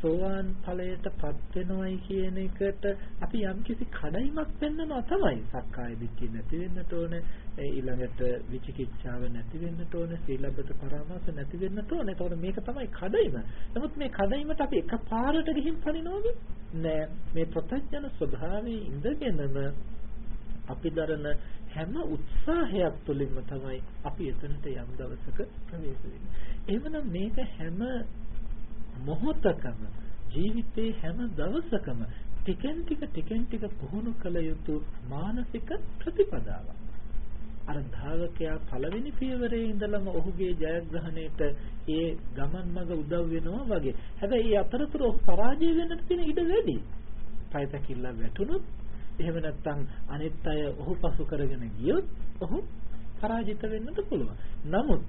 සෝවාන් ඵලයටපත් වෙනවයි කියන එකට අපි යම්කිසි කඩයිමක් පෙන්වනවා තමයි. සක්කාය දිට්ඨිය නැති වෙන්නට ඕන, ඊළඟට විචිකිච්ඡාව නැති වෙන්නට ඕන, සීලබ්බත පරාමාස නැති වෙන්නට ඕන. ඒතකොට මේක තමයි කඩයිම. නමුත් මේ කඩයිමට අපි එකපාරට ගිහින් පනිනවද? නෑ. මේ ප්‍රත්‍යඥ ස්වභාවයේ ඉඳගෙනම අපි දරන හැම උත්සාහයක් තුළින්ම තමයි අපි එතනට යම් දවසක ප්‍රවේශ වෙන්නේ. එහෙමනම් මේක හැම මොහොතකම ජීවිතේ හැම දවසකම ටිකෙන් ටික ටිකෙන් ටික පුහුණු කළ යුතු මානසික ප්‍රතිපදාවක්. අර ධාවකයා පළවෙනි පියවරේ ඉඳලම ඔහුගේ ජයග්‍රහණයට ඒ ගමන් මඟ උදව් වෙනවා වගේ. හැබැයි ඒ අතරතුර ඔහු පරාජය වෙන්නට තියෙන ඉඩ වැඩි. පයතකිල්ල වැටුණොත් එහෙම නැත්නම් අනිත් අය ඔහු පසු කරගෙන ගියොත් ඔහු පරාජිත වෙන්නත් පුළුවන්. නමුත්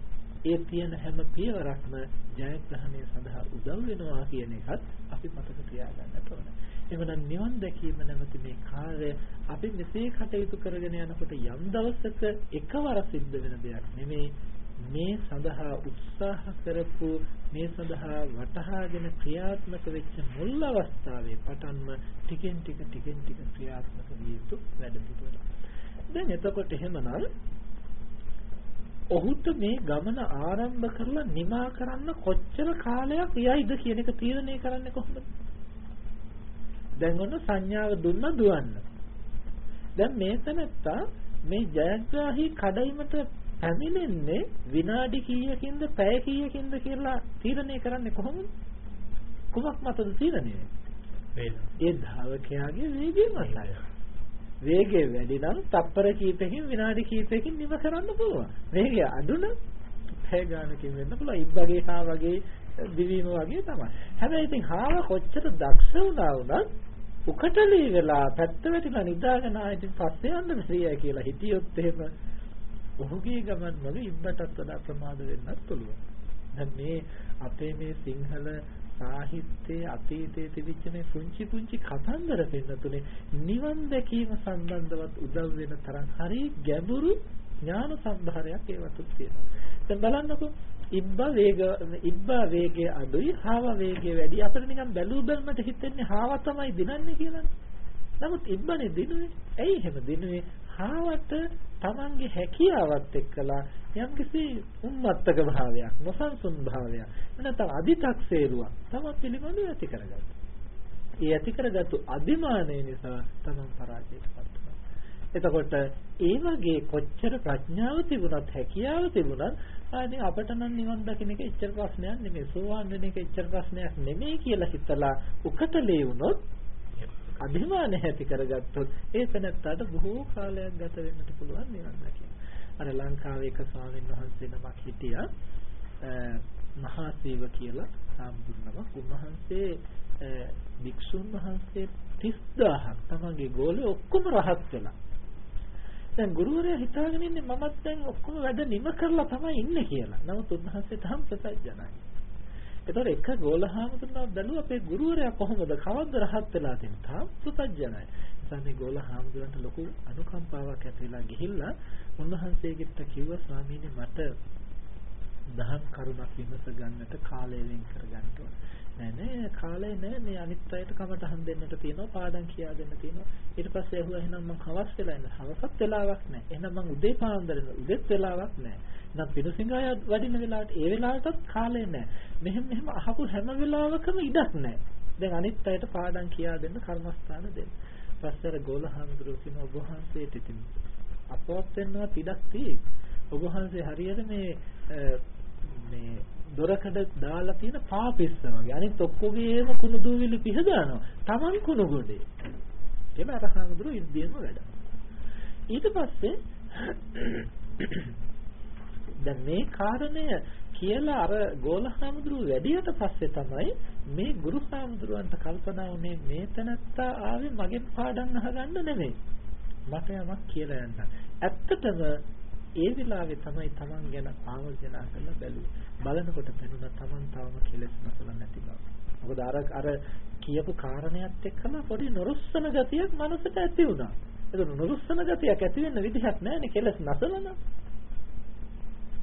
ඒ තියෙන හැම පියවරක්ම ජයග්‍රහණය සඳහා උදව් වෙනවා කියන එකත් අපි මතක තියාගන්නට ඕන. එවනම් නිවන් දැකීම නැමැති මේ කාර්යය අපි මෙසේ කටයුතු කරගෙන යනකොට යම් දවසක එකවර සිද්ධ වෙන දෙයක් නෙමෙයි මේ සඳහා උත්සාහ කරපු මේ සඳහා වටහාගෙන ක්‍රියාත්මක වෙච්ච මුල් අවස්ථාවේ පටන්ම ටිකෙන් ටික ටිකෙන් ටික ක්‍රියාත්මක විය යුතු වැඩ පිළිවෙල. දැන් එතකොට එහෙමනම් ඔහුට මේ ගමන ආරම්භ කරලා නිමා කරන්න කොච්චර කාලයක් යයිද කියන එක තීරණය කරන්නේ කොහොමද? දැන් ඔන්න සංඥාව දුන්න දුවන්න. දැන් මේ තැනත්තා මේ ජයග්‍රාහී කඩයිමට පැමිණෙන්නේ විනාඩි කීයකින්ද පැය කීයකින්ද කියලා තීරණය කරන්නේ කොහොමද? කුමක් මතද තීරණය? ඒ ධාවකයාගේ වේගය මතයි. වේගය වැඩි නම් තප්පර කීපකින් විනාඩි කීපයකින් නිම කරන්න පුළුවන්. වේගය අඩු නම් පැය ගානකින් වෙන්න පුළුවන්. ඉබ්බගේ හා වගේ දිවීම වගේ තමයි. හැබැයි ඉතින් හාව කොච්චර දක්ෂ වුණා වුණත් උකටලී වෙලා පැත්ත වැටිලා නිදාගෙන ආයෙත් පස්සේ යන්න බැරියයි කියලා හිතියොත් එහෙම ඔහුගේ ගමන් වල ඉබ්බටත් වඩා ප්‍රමාද වෙන්නත් පුළුවන්. දැන් මේ අපේ මේ සිංහල සාහිත්‍යයේ අතීතයේ තිබිච්ච මේ පුංචි පුංචි කතන්දර පෙන්නතුනේ නිවන් දැකීම සම්බන්ධවත් උදව් වෙන තරම් හරි ගැඹුරු ඥාන සම්භාරයක් ඒවට තියෙනවා. දැන් බලන්නකෝ ඉබ්බා වේග ඉබ්බා වේගය අඩුයි හාව වේගය වැඩි. අපිට නිකන් බැලු බැලමට හිතෙන්නේ හාව තමයි දිනන්නේ කියලානේ. නමුත් ඉබ්බනේ දිනුවේ. ඇයි එහෙම දිනුවේ? හාවට Tamange හැකියාවත් එක්කලා යම්කිසි උම්මත්තක භාවයක් නොසන්සුන් භාවයක් නැත්නම් අදි탁සේරුවක් තමන් පිළිබඳව ඇති කරගත්තා. ඒ ඇති කරගත්තු අදිමානය නිසා තමන් පරාජයටපත් වෙනවා. එතකොට ඒ වගේ කොච්චර ප්‍රඥාව තිබුණත් හැකියාව තිබුණත් ආදී අපට නම් නිවන් දකින්න එක එච්චර ප්‍රශ්නයක් නෙමෙයි. සෝවාන් වෙන එක එච්චර ප්‍රශ්නයක් නෙමෙයි කියලා හිතලා උකටලේ වුණොත් අභිමාන ඇති කරගත්තොත් ඒ තැනත්තාට බොහෝ කාලයක් ගත වෙන්නට පුළුවන් නිවන් දකින්න. අර ලංකාවේ එක ස්වාමීන් වහන්සේ නමක් හිටියා මහා සේව කියලා සාම්බුන්නමක් උන්වහන්සේ වික්ෂුන් වහන්සේ 30000ක් තමන්ගේ ගෝලෙ ඔක්කොම රහත් වෙලා දැන් ගුරුවරයා හිතාගෙන ඉන්නේ මමත් දැන් ඔක්කොම වැඩ නිම කරලා තමයි ඉන්නේ කියලා. නමුත් උන්වහන්සේ තාම ප්‍රසජනයි. ඒතකොට එක ගෝලහාමුදුරුවෝ බැලුවා අපේ ගුරුවරයා කොහොමද කවද්ද රහත් වෙලා තියෙන්නේ? තාම ප්‍රසජනයි. ඉතින් ගෝලහාමුදුරන්ට ලොකු අනුකම්පාවක් ඇති වෙලා ගිහිල්ලා උන්වහන්සේගෙත් කිව්වා ස්වාමීනි මට දහම් කරුණක් විමස ගන්නට කාලය වෙන් කර ගන්න ඕන. නෑ නෑ කාලය නෑ මේ අනිත් අයට කමටහන් දෙන්නට තියෙනවා පාඩම් කියා දෙන්න තියෙනවා. ඊට පස්සේ ඇහුවා එහෙනම් මං හවස් වෙලා ඉන්න. හවසත් වෙලාවක් නෑ. එහෙනම් මං උදේ පාන්දර උදේත් වෙලාවක් නෑ. නම් පිනුසිඟාය වඩින වෙලාවට ඒ වෙලාවටත් කාලය නැහැ. මෙහෙම මෙහෙම අහපු හැම වෙලාවකම ඉඩක් නැහැ. දැන් අනිත් අයට පාඩම් කියා දෙන්න කර්මස්ථාන දෙන්න. පස්තර ගෝලහාමුදුරුවෝ කියන ඔබ වහන්සේට ඉතින් අපවත් වෙනවා ඉඩක් තියෙයි. ඔබ වහන්සේ හරියට මේ මේ දොරකඩ දාලා තියෙන පාපිස්ස වගේ. අනිත් ඔක්කොගේම කුණු දූවිලි පිහදානවා. Taman කුණු ගොඩේ. එහෙම අර හාමුදුරුවෝ ඉද්දීම වැඩ. ඊට පස්සේ දැන් මේ කාරණය කියලා අර ගෝලහාමුදුරුව වැඩියට පස්සේ තමයි මේ ගුරුහාමුදුරුවන්ට කල්පනා වුණේ මේ තැනත්තා ආවේ මගෙන් පාඩම් අහගන්න නෙමෙයි. මට යමක් කියලා යන්න. ඇත්තටම ඒ වෙලාවේ තමයි Taman ගැන ආවර්ජනා කරලා බැලුවේ. බලනකොට පෙනුණා Taman තවම කෙලෙස් නැසලා නැති බව. මොකද අර අර කියපු කාරණයක් එක්කම පොඩි නොරුස්සන ගතියක් මනසට ඇති වුණා. ඒක නොරුස්සන ගතියක් ඇති වෙන්න විදිහක් නැහැනේ කෙලෙස් නැසලන.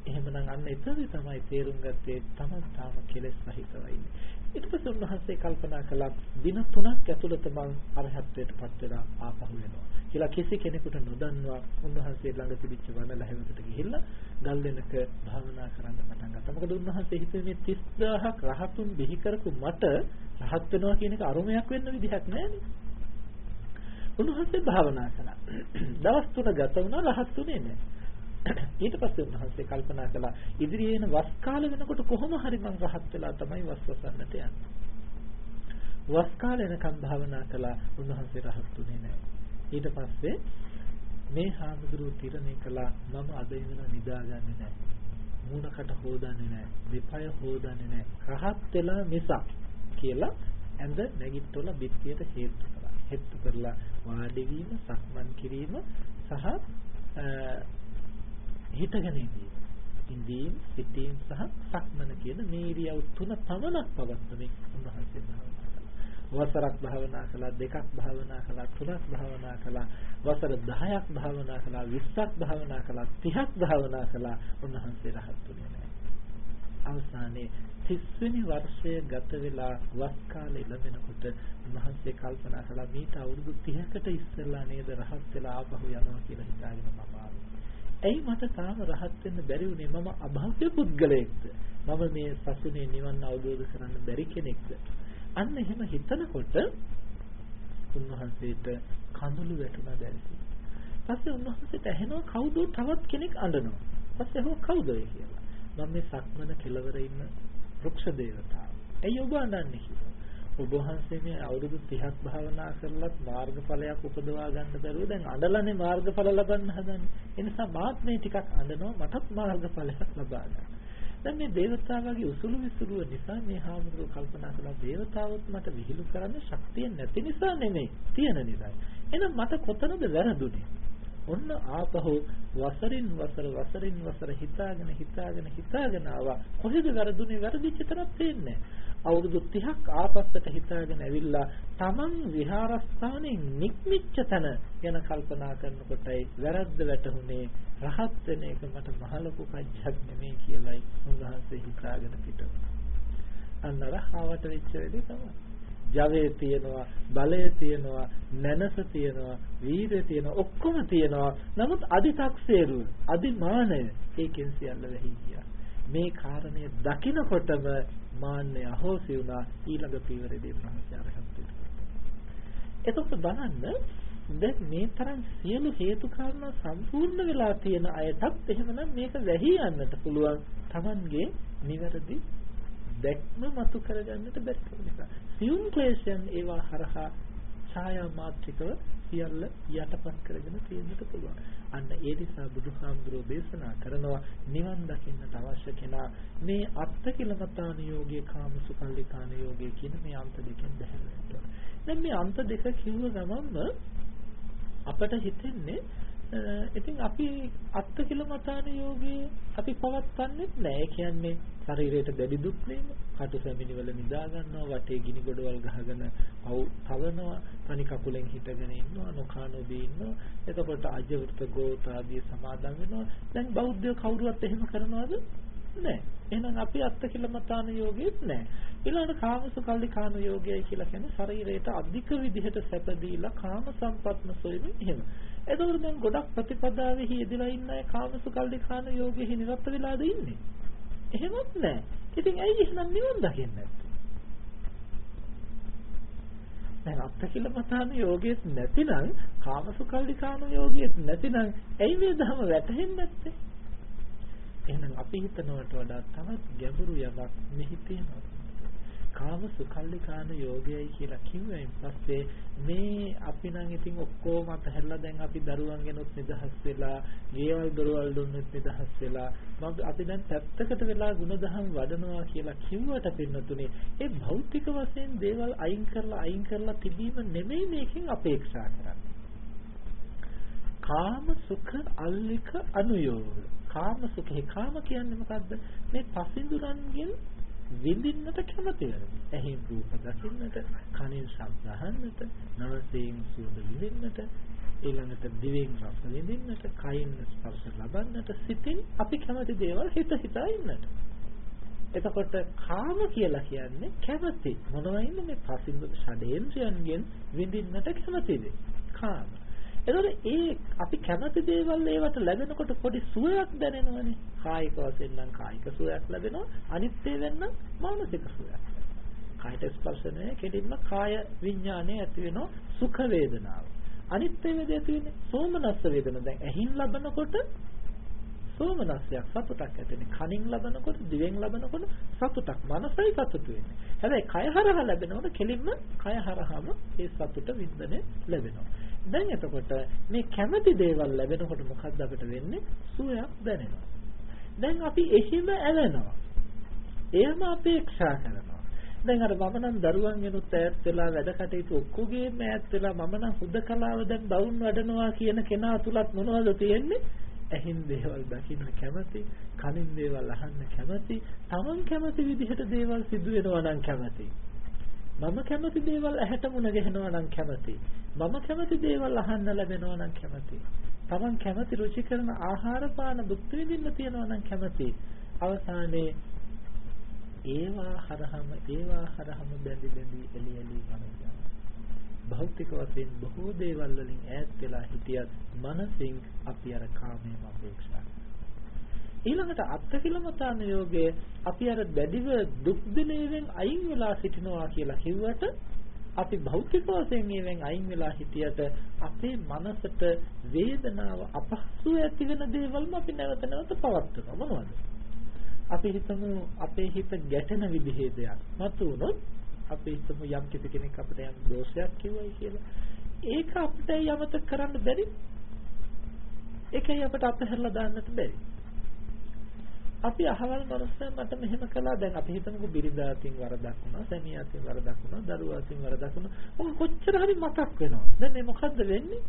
එහෙමනම් අන්න එතනදි තමයි තේරුම් ගත්තේ Taman තාම කෙලෙස් සහිතවයි ඉන්නේ. ඊට පස්සේ උන්වහන්සේ කල්පනා කළා දින 3ක් ඇතුළත මං අරහත්ත්වයටපත් වෙලා ආපහු වෙනවා. කියලා කිසි කෙනෙකුට නොදන්වා උන්වහන්සේ ළඟ තිබිච්ච වන ලැහැවකට ගිහිල්ලා ගල් වෙනක භාවනා කරන්න පටන් ගත්තා. මොකද උන්වහන්සේ හිතුවේ මේ 30000ක් රහතුන් බිහි කරපු මට රහත් වෙනවා කියන එක අරුමයක් වෙන්න විදිහක් නැහැ උන්වහන්සේ භාවනා කළා. දවස් තුන ගත වුණා රහත් උනේ නැහැ. ඊට පස්සේ උන්වහන්සේ කල්පනා කළා ඉදිරියේ එන වස් කාල වෙනකොට කොහොම හරි මං රහත් වෙලා තමයි වස් වසන්නට යන්නේ. වස් කාල එනකම් භාවනා කළා උන්වහන්සේ රහත් උනේ නැහැ. ඊට පස්සේ මේ හාමුදුරුවෝ තිරණය කළා මම අද ඉඳලා නිදාගන්නේ නැහැ. මූණකට හොදන්නේ නැහැ. දෙපය හොදන්නේ නැහැ. රහත් වෙලා මිසක් කියලා ඇඳ නැගිට්ටොල බිත්තියට හේතු කළා. හේතු කරලා වාඩි වීම, සක්මන් කිරීම සහ හිතගෙන ඉඳීම. ඉඳීම, සිටීම සහ සක්මන කියන මේ ඉරියව් තුන පමණක් පවත්වමින් උන්වහන්සේ වසරක් භාවනා කළා දෙකක් භාවනා කළා තුනක් භාවනා කළා වසර 10ක් භාවනා කළා 20ක් භාවනා කළා 30ක් භාවනා කළා. උන්වහන්සේ රහත් වුණේ නැහැ. අවසානයේ 30 වෙනි වර්ෂය ගත වෙලා වස් කාලේ ලැබෙනකොට උන්වහන්සේ කල්පනා කළා මේට අවුරුදු 30කට ඉස්සෙල්ලා නේද රහත් වෙලා ආපහු යනවා කියලා හිතාගෙන මම ඇයි මට තාම රහත් වෙන්න බැරි වුනේ මම අභෞතික පුද්ගලයෙක්ද මම මේ සසුනේ නිවන් අවබෝධ කරන්න බැරි කෙනෙක්ද අන්න එහෙම හිතනකොට උන්වහන්සේට කඳුළු වැටුණා දැරිසි. පස්සේ උන්වහන්සේට ඇහෙනවා කවුද තවත් කෙනෙක් අඬනවා. පස්සේ අහුව කවුද කියලා. මම මේ සක්මන කෙළවර ඉන්න වෘක්ෂ දේවතාව. ඇයි ඔබ අඬන්නේ කියලා. ඔබ වහන්සේගේ අවුරුදු 30ක් භාවනා කරලත් මාර්ගඵලයක් උපදවා ගන්න බැරුව දැන් අඬලානේ මාර්ගඵල ලබන්න හදන්නේ. ඒ නිසා මාත් මේ ටිකක් අඬනවා මටත් මාර්ගඵලයක් ලබා ගන්න. දැන් මේ దేవතාවගේ උසුළු විසුළුව නිසා මේ හාමුදුරුවෝ කල්පනා කළා దేవතාවොත් මට විහිළු කරන්න ශක්තිය නැති නිසා නෙමෙයි, තියෙන නිසා. එහෙනම් මට කොතනද වැරදුනේ? ඔන්න ආපහු වසරින් වසර වසරින් වසර හිතාගෙන හිතාගෙන හිතාගෙන ආවා කොහෙද වැරදුනේ වැරදිච්ච තරක් තේන්නේ අවුරුදු 30ක් ආපස්සට හිතාගෙන ඇවිල්ලා Taman විහාරස්ථානයේ නික්මිච්ච තැන ගැන කල්පනා කරනකොටයි වැරද්ද වැටහුනේ රහත් වෙන එක මට මහ ලොකු කජ්ජක් නෙමෙයි කියලායි උන්වහන්සේ හිතාගෙන පිටුනා. අන්නර හාවට වෙච්ච වෙලේ තමයි. ජවයේ තියෙනවා, බලය තියෙනවා, නැනස තියෙනවා, වීරිය තියෙනවා, ඔක්කොම තියෙනවා. නමුත් අදි탁සේරුව, අදිමානය ඒකෙන් සියල්ල වෙහි ගියා. මේ කාරණය දකිනකොටම මාන්නය අහෝසි වුණා ඊළඟ පීවරේදී මහසාරහත් එතකොට බලන්න දැන් මේ තරම් සියලු හේතු කාරණා සම්පූර්ණ වෙලා තියෙන අයටත් එහෙමනම් මේක වැහි යන්නට පුළුවන් Tamanගේ නිවැරදි දැක්ම මතු කරගන්නට බැරි නිසා සියුම් ක්ලේශයන් ඒවා හරහා ඡායා මාත්‍රිකව සියල්ල යටපත් කරගෙන තියෙන්නට පුළුවන්. අන්න ඒ නිසා බුදුහාමුදුරෝ දේශනා කරනවා නිවන් දකින්නට අවශ්‍ය කෙනා මේ අත්තිකිලමතාන යෝගයේ කාමසුකල්ලිකාන යෝගයේ කියන මේ අන්ත දෙකෙන් බැහැරෙන්න. දැන් මේ අන්ත දෙක කිව්ව ගමන්ම අපට හිතෙන්නේ ඉතින් අපි අත්තිකිලමතාන යෝගයේ අපි පවත්න්නේ නැහැ. ඒ කියන්නේ ශරීරයට දැඩි දුක් වීම, කටු සැමිනි වල නිදා ගන්නවා, වටේ ගිනි ගොඩවල් ගහගෙන පව් තවනවා, තනි කකුලෙන් හිටගෙන ඉන්නවා, නොකානෝදී ඉන්නවා. එතකොට අජවෘත ගෝත ආදී සමාදන් වෙනවා. දැන් බෞද්ධයෝ කවුරුවත් එහෙම කරනවද? නැහැ. එහෙනම් අපි අත්තිකිලමතාන යෝගෙත් නැහැ. ඊළඟට කාමසුකල්ලිකාන යෝගයයි කියලා කියන්නේ ශරීරයට අධික විදිහට සැප දීලා කාම සම්පත්ම සොයමින් එහෙම. එතකොට දැන් ගොඩක් ප්‍රතිපදාවෙහි යෙදලා ඉන්න අය කාමසුකල්ලිකාන යෝගෙහි නිරත වෙලාද ඉන්නේ? එහෙමත් නැහැ. ඉතින් ඇයි එහෙනම් නිවන් දකින්නේ නැත්තේ? දැන් අත්තිකිලමතාන යෝගයේත් නැතිනම් කාමසුකල්ලිකාන යෝගයේත් නැතිනම් ඇයි මේ ධම වැටහෙන්නේ නැත්තේ? එහෙනම් අපි හිතනවට වඩා තවත් ගැඹුරු යමක් මෙහි තියෙනවා. කාම සුකල්ලිකාන යෝගයයි කියලා කිව්වයින් පස්සේ මේ අපි නම් ඉතින් ඔක්කොම අතහැරලා දැන් අපි දරුවන්ගෙනුත් නිදහස් වෙලා, ගේවල් දොරවල් දුන්නුත් නිදහස් වෙලා, මම අපි දැන් පැත්තකට වෙලා ಗುಣධම් වඩනවා කියලා කිව්වට පින්නතුනේ ඒ භෞතික වශයෙන් දේවල් අයින් කරලා අයින් කරලා තිබීම නෙමෙයි මේකෙන් අපේක්ෂා කරන්නේ. කාම සුඛ අල්ලික අනුයෝග කාම සුඛේ කාම කියන්නේ මොකද්ද මේ පසින්දුරන්ගෙන් විඳින්නට කැමති වෙනවා. ඇහෙන් රූප දකින්නට, කනෙන් ශබ්ද අහන්නට, නාසයෙන් සුවඳ විඳින්නට, ඊළඟට දිවෙන් රස විඳින්නට, කයින් ස්පර්ශ ලබන්නට, සිතින් අපි කැමති දේවල් හිත හිතා ඉන්නට. එතකොට කාම කියලා කියන්නේ කැමති. මොනවයින්ද මේ පසින්දු ෂඩේන්ද්‍රයන්ගෙන් විඳින්නට කැමතිද? කාම. එතකොට ඒ අපි කැමති දේවල් ඒවට ලැබෙනකොට පොඩි සුවයක් දැනෙනවනේ. කායික වශයෙන් නම් කායික සුවයක් ලැබෙනවා. අනිත් ඒවෙන් නම් මානසික සුවයක්. කායට ස්පර්ශනය කෙලින්ම කාය විඥානයේ ඇති වෙන සුඛ වේදනාව. අනිත් ඒවෙදී ඇති වෙන්නේ සෝමනස්ස වේදන. දැන් ඇහින් ලබනකොට සෝමනස්සයක් සතුටක් ඇතිනේ. කනින් ලබනකොට, දිවෙන් ලබනකොට සතුටක්. මනසයි සතුට වෙන්නේ. හැබැයි කය හරහා ලැබෙනකොට කෙලින්ම කය හරහාම ඒ සතුට වින්දනය ලැබෙනවා. දැන් එතකොට මේ කැමති දේවල් ලැබෙනකොට මොකද්ද අපිට වෙන්නේ? සුවයක් දැනෙනවා. දැන් අපි එහිම ඇලෙනවා. එයම අපේක්ෂා කරනවා. දැන් අර මම නම් දරුවන් වෙනුත් ඈත් වෙලා වැඩ කටයුතු ඔක්කොගේම ඈත් වෙලා මම නම් හුදකලාව දැන් බවුන් වඩනවා කියන කෙනා තුලත් මොනවද තියෙන්නේ? ඇහින් දේවල් දකින්න කැමති, කනින් දේවල් අහන්න කැමති, තමන් කැමති විදිහට දේවල් සිදු වෙනවා නම් කැමති. මම කැමති දේවල් ඇහැට මුණ ගැහෙනවා නම් කැමති. මම කැමති දේවල් අහන්න ලැබෙනවා නම් කැමති. Taman කැමති රුචි කරන ආහාර පාන භුක්ති විඳින්න තියනවා නම් කැමති. අවසානයේ ඒවා හරහම ඒවා හරහම බැඳි බැඳි එළි එළි මනස භෞතික වශයෙන් බොහෝ දේවල් වලින් ඈත් වෙලා හිටියත් මනසින් අපි අර කාමයෙන් අපේක්ෂා ඊළඟට අත්තිකිලමතාන යෝගයේ අපි අර දැඩිව දුක් දිනේෙන් අයින් වෙලා සිටිනවා කියලා කිව්වට අපි භෞතික වශයෙන් ඒවෙන් අයින් වෙලා හිටියට අපේ මනසට වේදනාව අපහසු ඇති වෙන දේවල්ම අපි නැවත නැවත පවත්වනවා. මොනවද? අපි හිතමු අපේ හිත ගැටෙන විදිහේ දෙයක්. මතු වුණොත් අපි හිතමු යම් කිසි කෙනෙක් අපිට යම් දෝෂයක් කිව්වයි කියලා. ඒක අපිට යමත කරන්න බැරි. ඒකයි අපිට අතහැරලා දාන්නත් බැරි. අපි අහවල් මනුස්සයන් මට මෙහෙම කළා දැන් අපි හිතමුකෝ බිරිඳාතින් වරදක් වුණා සැමියාතින් වරදක් වුණා දරුවාතින් වරදක් වුණා ඔක කොච්චර හරි මතක් වෙනවා දැන් මේ මොකද්ද වෙන්නේ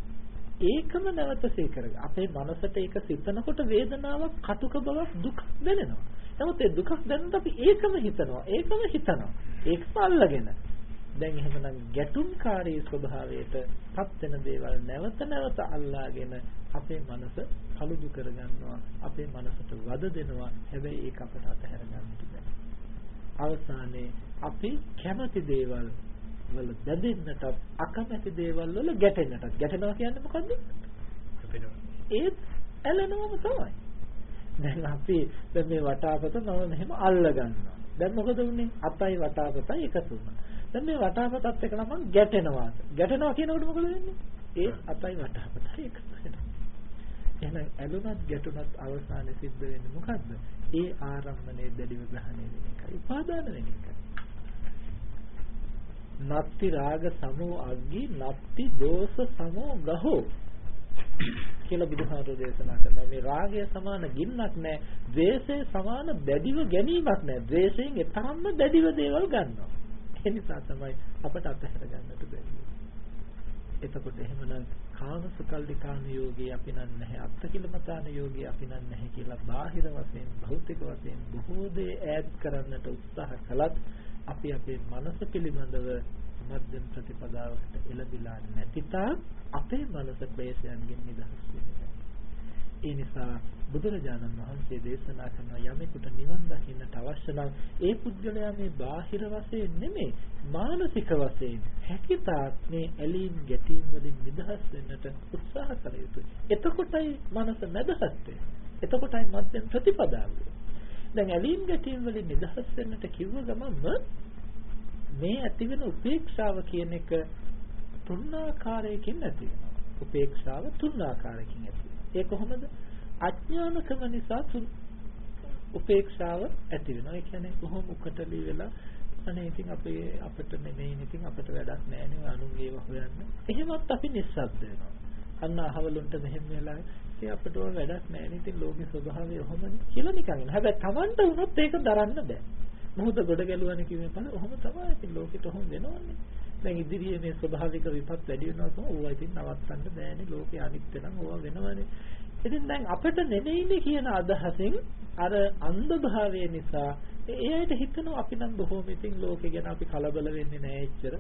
ඒකම නැවතසේ කරග අපේ මනසට ඒක සිතනකොට වේදනාවක් කටුක බවක් දුක් දැනෙනවා නමුත් ඒ දුකක් දැනෙනකොට අපි ඒකම හිතනවා. ඒකම හිතනවා. ඒකම අල්ලගෙන දැන් එහෙමනම් ගැටුම්කාරී ස්වභාවයට පත් වෙන දේවල් නැවත නැවත අල්ලාගෙන අපේ මනස කලුදු කරගන්නවා. අපේ මනසට වද දෙනවා. හැබැයි ඒක අපට අතහැර ගන්නට බැහැ. අවසානයේ අපි කැමති දේවල් වල බැඳෙන්නටත් අකමැති දේවල් වල ගැටෙන්නටත්. ගැටෙනවා කියන්නේ මොකද්ද? ඒත් ඇලෙනවම තමයි දැන් අපි දැන් මේ වටාපත මම මෙහෙම අල්ල ගන්නවා දැන් මොකද වුනේ අතයි වටාපතයි එකතු වුණා දැන් මේ වටාපතත් එක්ක නම් ගැටෙනවා ගැටෙනවා කියනකොට මොකද වෙන්නේ ඒ අතයි වටාපතයි එකතු වෙනවා එහෙනම් ඇලුනත් ගැටුනත් අවසානයේ සිද්ධ වෙන්නේ මොකද්ද? ඒ ආරම්භනේ දැඩිව ග්‍රහණය වෙන එකයි. උපාදාන වෙන එකයි. නත්ති රාග සමෝ අග්ගි නත්ති දෝෂ සමෝ ගහෝ කියලා බුදුහාමුදුරෝ දේශනා කරනවා. මේ රාගය සමාන ගින්නක් නැහැ ද්වේෂය සමාන දැඩිව ගැනීමක් නැහැ ද්වේෂයෙන් ඒ තරම්ම දැඩිව දේවල් ගන්නවා. ඒ නිසා තමයි අපට අතහැර ගන්නට බැරි. එතකොට එහෙමනම් කාමසුකල්ලිකාන යෝගී අපි නැහැ. අත්තිකිලමතාන යෝගී අපි නැහැ කියලා බාහිර වශයෙන් භෞතික වශයෙන් බොහෝ දේ ඈඩ් කරන්නට උත්සාහ කළත් අපි අපේ මනස පිළිබඳව මධ්‍යම ප්‍රතිපදාවකට එළඹිලා නැතිතා අපේ මනස ක්ලේශයන්ගෙන් නිදහස් වෙන්නේ ඒ නිසා බුදුරජාණන් වහන්සේ දේශනා කරන යමෙකුට නිවන් දකින්නට අවශ්‍ය නම් ඒ පුද්ගලයා මේ බාහිර වශයෙන් නෙමෙයි මානසික වශයෙන් හැකිතාක් මේ ඇලීම් ගැටීම් වලින් නිදහස් වෙන්නට උත්සාහ කළ යුතුයි. එතකොටයි මනස නැදහත් වෙන්නේ. එතකොටයි මධ්‍යම ප්‍රතිපදාව දැන් ඇලීම් ගැටීම් වලින් නිදහස් වෙන්නට කිව්ව ගමන්ම මේ ඇතිවෙන උපේක්ෂාව කියන එක තුන් ආකාරයකින් ඇති වෙනවා. උපේක්ෂාව තුන් ආකාරයකින් ඇති වෙනවා. ඒ කොහොමද? අඥානකම නිසා උපේක්ෂාව ඇති වෙනවා. ඒ කියන්නේ කොහොම උකටලි වෙලා අනේ ඉතින් අපේ අපිට නෙමෙයි ඉතින් අපිට වැඩක් නැහැ නේ අනුගේව හොයන්න. එහෙමත් අපි නිස්සද්ද වෙනවා. අන්න අහවලුන්ට මෙහෙම වෙලා ඉතින් අපිට ඕන වැඩක් නැහැ නේ ඉතින් ලෝකේ ස්වභාවය ඔහොමනේ කියලා නිකන්. හැබැයි Tamanට වුණොත් ඒක දරන්න බෑ. මොහොත ගොඩ ගැලුවානේ කිව්වෙ පළ ඔහොම තමයි ඉතින් ලෝකෙට ඔහොම වෙනවන්නේ. දැන් ඉදිරියේ මේ ස්වභාවික විපත් වැඩි වෙනවා තමයි ඕවා ඉතින් නවත්තන්න බෑනේ ලෝකේ අනිත්‍ය නම් ඕවා වෙනවනේ ඉතින් දැන් අපිට නෙමෙයිනේ කියන අදහසින් අර අන්ධ භාවය නිසා ඒ අයට හිතනවා අපි නම් බොහොම ඉතින් ලෝකේ ගැන අපි කලබල වෙන්නේ නැහැ එච්චර.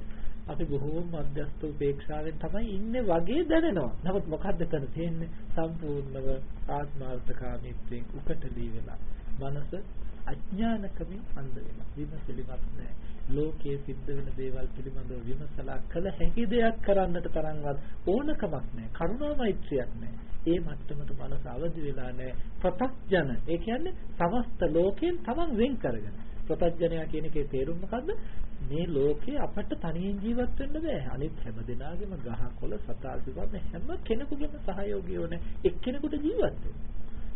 අපි බොහෝම මධ්‍යස්ථ උපේක්ෂාවෙන් තමයි ඉන්නේ වගේ දැනෙනවා. නමුත් මොකද්ද කරන්න තියෙන්නේ? සම්පූර්ණව ආත්මාර්ථකාමීත්වයෙන් උකටලී වෙලා. මනස අඥානකමින් අන්ධ වෙලා. විමසිලිමත් නැහැ. ලෝකයේ සිද්ධ වෙන දේවල් පිළිබඳව විමසලා කළ හැකි දෙයක් කරන්නට තරම්වත් ඕනකමක් නැහැ. කරුණා මෛත්‍රියක් නැහැ. ඒ මට්ටමට මනස අවදි වෙලා නැහැ. ප්‍රත්‍යඥ. ඒ කියන්නේ සමස්ත ලෝකයෙන් තමන් වෙන් කරගෙන. ප්‍රත්‍යඥයා කියන එකේ තේරුම මොකද්ද? මේ ලෝකේ අපට තනියෙන් ජීවත් වෙන්න බෑ. අනිත් හැම දෙනාගේම ගහකොළ සතා සිවම් හැම කෙනෙකුගේම සහයෝගය ඕනේ එක්කෙනෙකුට ජීවත් වෙන්න.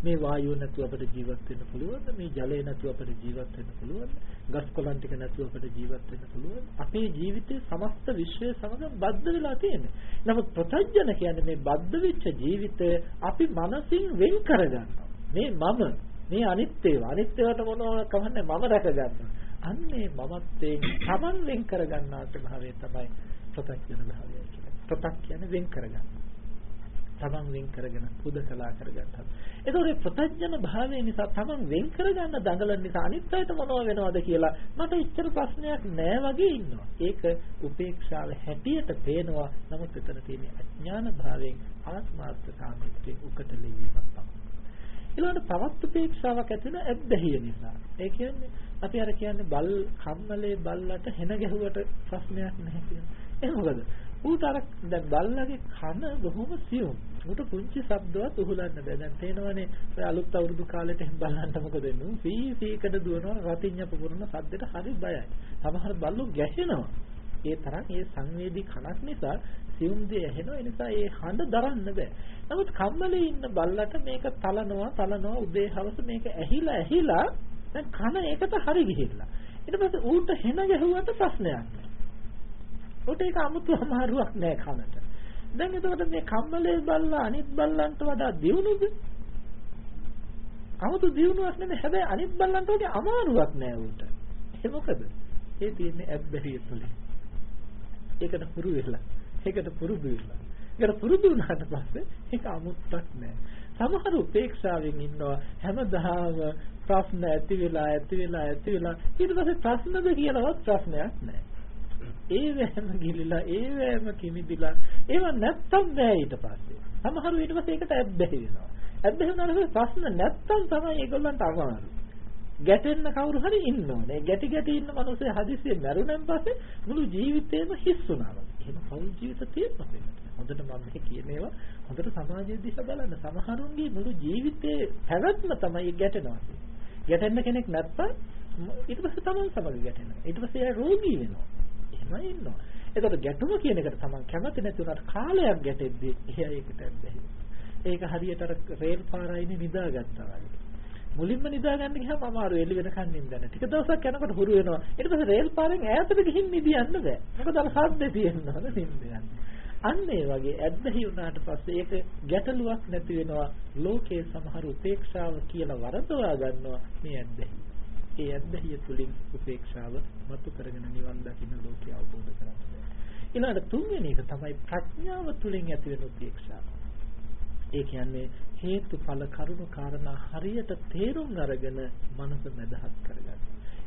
මේ වායුව නැතුව අපිට ජීවත් වෙන්න පුළුවන් මේ ජලය නැතුව අපිට ජීවත් වෙන්න පුළුවන් ගස් කොළන් ටික නැතුව අපිට ජීවත් වෙන්න පුළුවන් අපේ ජීවිතේ සමස්ත විශ්වය සමග බද්ධ වෙලා තියෙන්නේ නමුත් ප්‍රත්‍යඥ කියන්නේ මේ බද්ධ වෙච්ච ජීවිතය අපි මනසින් වෙන් කරගන්නවා. මේ මම මේ අනිත්‍යව අනිත්‍යවට මොනවා කවන්නේ මම රැක ගන්නවා. අන්නේ මමත්වයෙන් Taman වෙන් කරගන්නා ස්වභාවය තමයි ප්‍රත්‍යඥ භාවය කියන්නේ. ප්‍රත්‍යඥ වෙන් කරගන්න. තමන් වෙන් කරගෙන පුදකලා කරගත්තා. ඒතකොට මේ ප්‍රත්‍යඥ භාවය නිසා තමන් වෙන් කරගන්න දඟලන නිසා අනිත් අයට මොනව වෙනවද කියලා මට ඉච්චර ප්‍රශ්නයක් නෑ වගේ ඉන්නවා. ඒක උපේක්ෂාව හැටියට පේනවා. නමුත් එතන තියෙන අඥාන භාවයෙන් ආත්මාර්ථකාමීත්වයෙන් උකට ලෙවීමක් තමයි. ඊළඟට තවත් උපේක්ෂාවක් ඇති වෙන ඇබ්බැහිය නිසා. ඒ කියන්නේ අපි අර කියන්නේ බල් කම්මලේ බල්ලට හෙන ගැහුවට ප්‍රශ්නයක් නැහැ කියන්නේ. ඒ මොකද? ඌට අර දැන් බල්ලගේ කන බොහොම සියුම්. ඌට පුංචි ශබ්දවත් උහුලන්න බෑ. දැන් තේනවනේ ඔය අලුත් අවුරුදු කාලෙට එහෙම බලන්න මොකද වෙන්නේ? ඌ සී සීකට දුවනවා රතිඤ්ඤ පුපුරන සද්දෙට හරි බයයි. සමහර බල්ලෝ ගැහෙනවා. ඒ තරම් ඒ සංවේදී කනක් නිසා සියුම් දේ ඇහෙනවා. ඒ නිසා ඒ හඬ දරන්න බෑ. නමුත් කම්මලේ ඉන්න බල්ලට මේක තලනවා තලනවා උදේ හවස මේක ඇහිලා ඇහිලා දැන් කන ඒකට හරි ගිහිල්ලා. ඊට පස්සේ ඌට හෙන ගැහුවට ප්‍රශ්නයක් නෑ. උට ඒක 아무තු අමාරුවක් නෑ කනට. දැන් එතකොට මේ කම්මලේ බල්ලා අනිත් බල්ලන්ට වඩා දියුණුද? 아무තු දියුණුවක් නෙමෙයි හැබැයි අනිත් බල්ලන්ට වගේ අමාරුවක් නෑ ඌට. ඒ මොකද? ඒ තියෙන්නේ ඇබ්බැහිය තුලින්. ඒකට පුරු වෙලා. ඒකට පුරුදු වෙලා. ඒකට පුරුදු වුණාට පස්සේ ඒක අමුත්තක් නෑ. සමහර උපේක්ෂාවෙන් ඉන්නවා හැමදාම ප්‍රශ්න ඇති වෙලා ඇති වෙලා ඇති වෙලා ඊට පස්සේ ප්‍රශ්නද කියලාවත් ප්‍රශ්නයක් නෑ. ඒ වෑම ගිලිලා ඒ වෑම කිමිදිලා ඒව නැත්තම් බෑ ඊට පස්සේ. සමහරු ඊට පස්සේ ඒකට ඇබ්බැහි වෙනවා. ඇබ්බැහි වුණාට ප්‍රශ්න නැත්තම් තමයි ඒගොල්ලන්ට අමාරු. ගැටෙන්න කවුරු හරි ඉන්නෝනේ. ගැටි ගැටි ඉන්න මිනිස්සේ හදිස්සියෙන් මැරුණන් පස්සේ මුළු ජීවිතේම හිස් වුණා. එහෙම පෞල් ජීවිත තියෙනවා. හොඳට මම මේ කියන ඒවා හොඳට සමාජයේ දිහා බලන්න. සමහරුන්ගේ මුළු ජීවිතේ පැවැත්ම තමයි ගැටෙනවා. ගැටෙන්න කෙනෙක් නැත්තම් ඊට පස්සේ තමන් සමග ගැටෙනවා. ඊට පස්සේ එයා රෝගී වෙනවා. එහෙමයි ඉන්නවා. එතකොට ගැටුම කියන එකට තමන් කැමති නැති උනාට කාලයක් ගැටෙද්දී එයා ඒකට බැහැ. ඒක හරියට අර රේල් පාරයිනේ නිදාගත්තා වගේ. මුලින්ම නිදා ගන්න ගියාම අමාරු එළි වෙනකන් නින්දන. ටික දවසක් යනකොට හුරු වෙනවා. ඊට පස්සේ රේල් පාරෙන් ඈතට ගිහින් නිදියන්න බෑ. මොකද අර සද්දේ තියෙනවා නින්ද අන්න ඒ වගේ ඇද්දහි වුණාට පස්සේ ඒක ගැටලුවක් නැති වෙනවා. ලෝකයේ සමහර උපේක්ෂාව කියලා වරදවා ගන්නවා මේ ඇද්දහි. ඒ අද්දහිය තුලින් උපේක්ෂාව මතු කරගෙන නිවන් දකින්න ලෝකය අවබෝධ කරගන්න. ඊළඟට තුන්වෙනි එක තමයි ප්‍රඥාව තුලින් ඇති වෙන උපේක්ෂාව. ඒ කියන්නේ හේතුඵල කරුණු කාරණා හරියට තේරුම් අරගෙන මනස මැදහත් කරගන්න.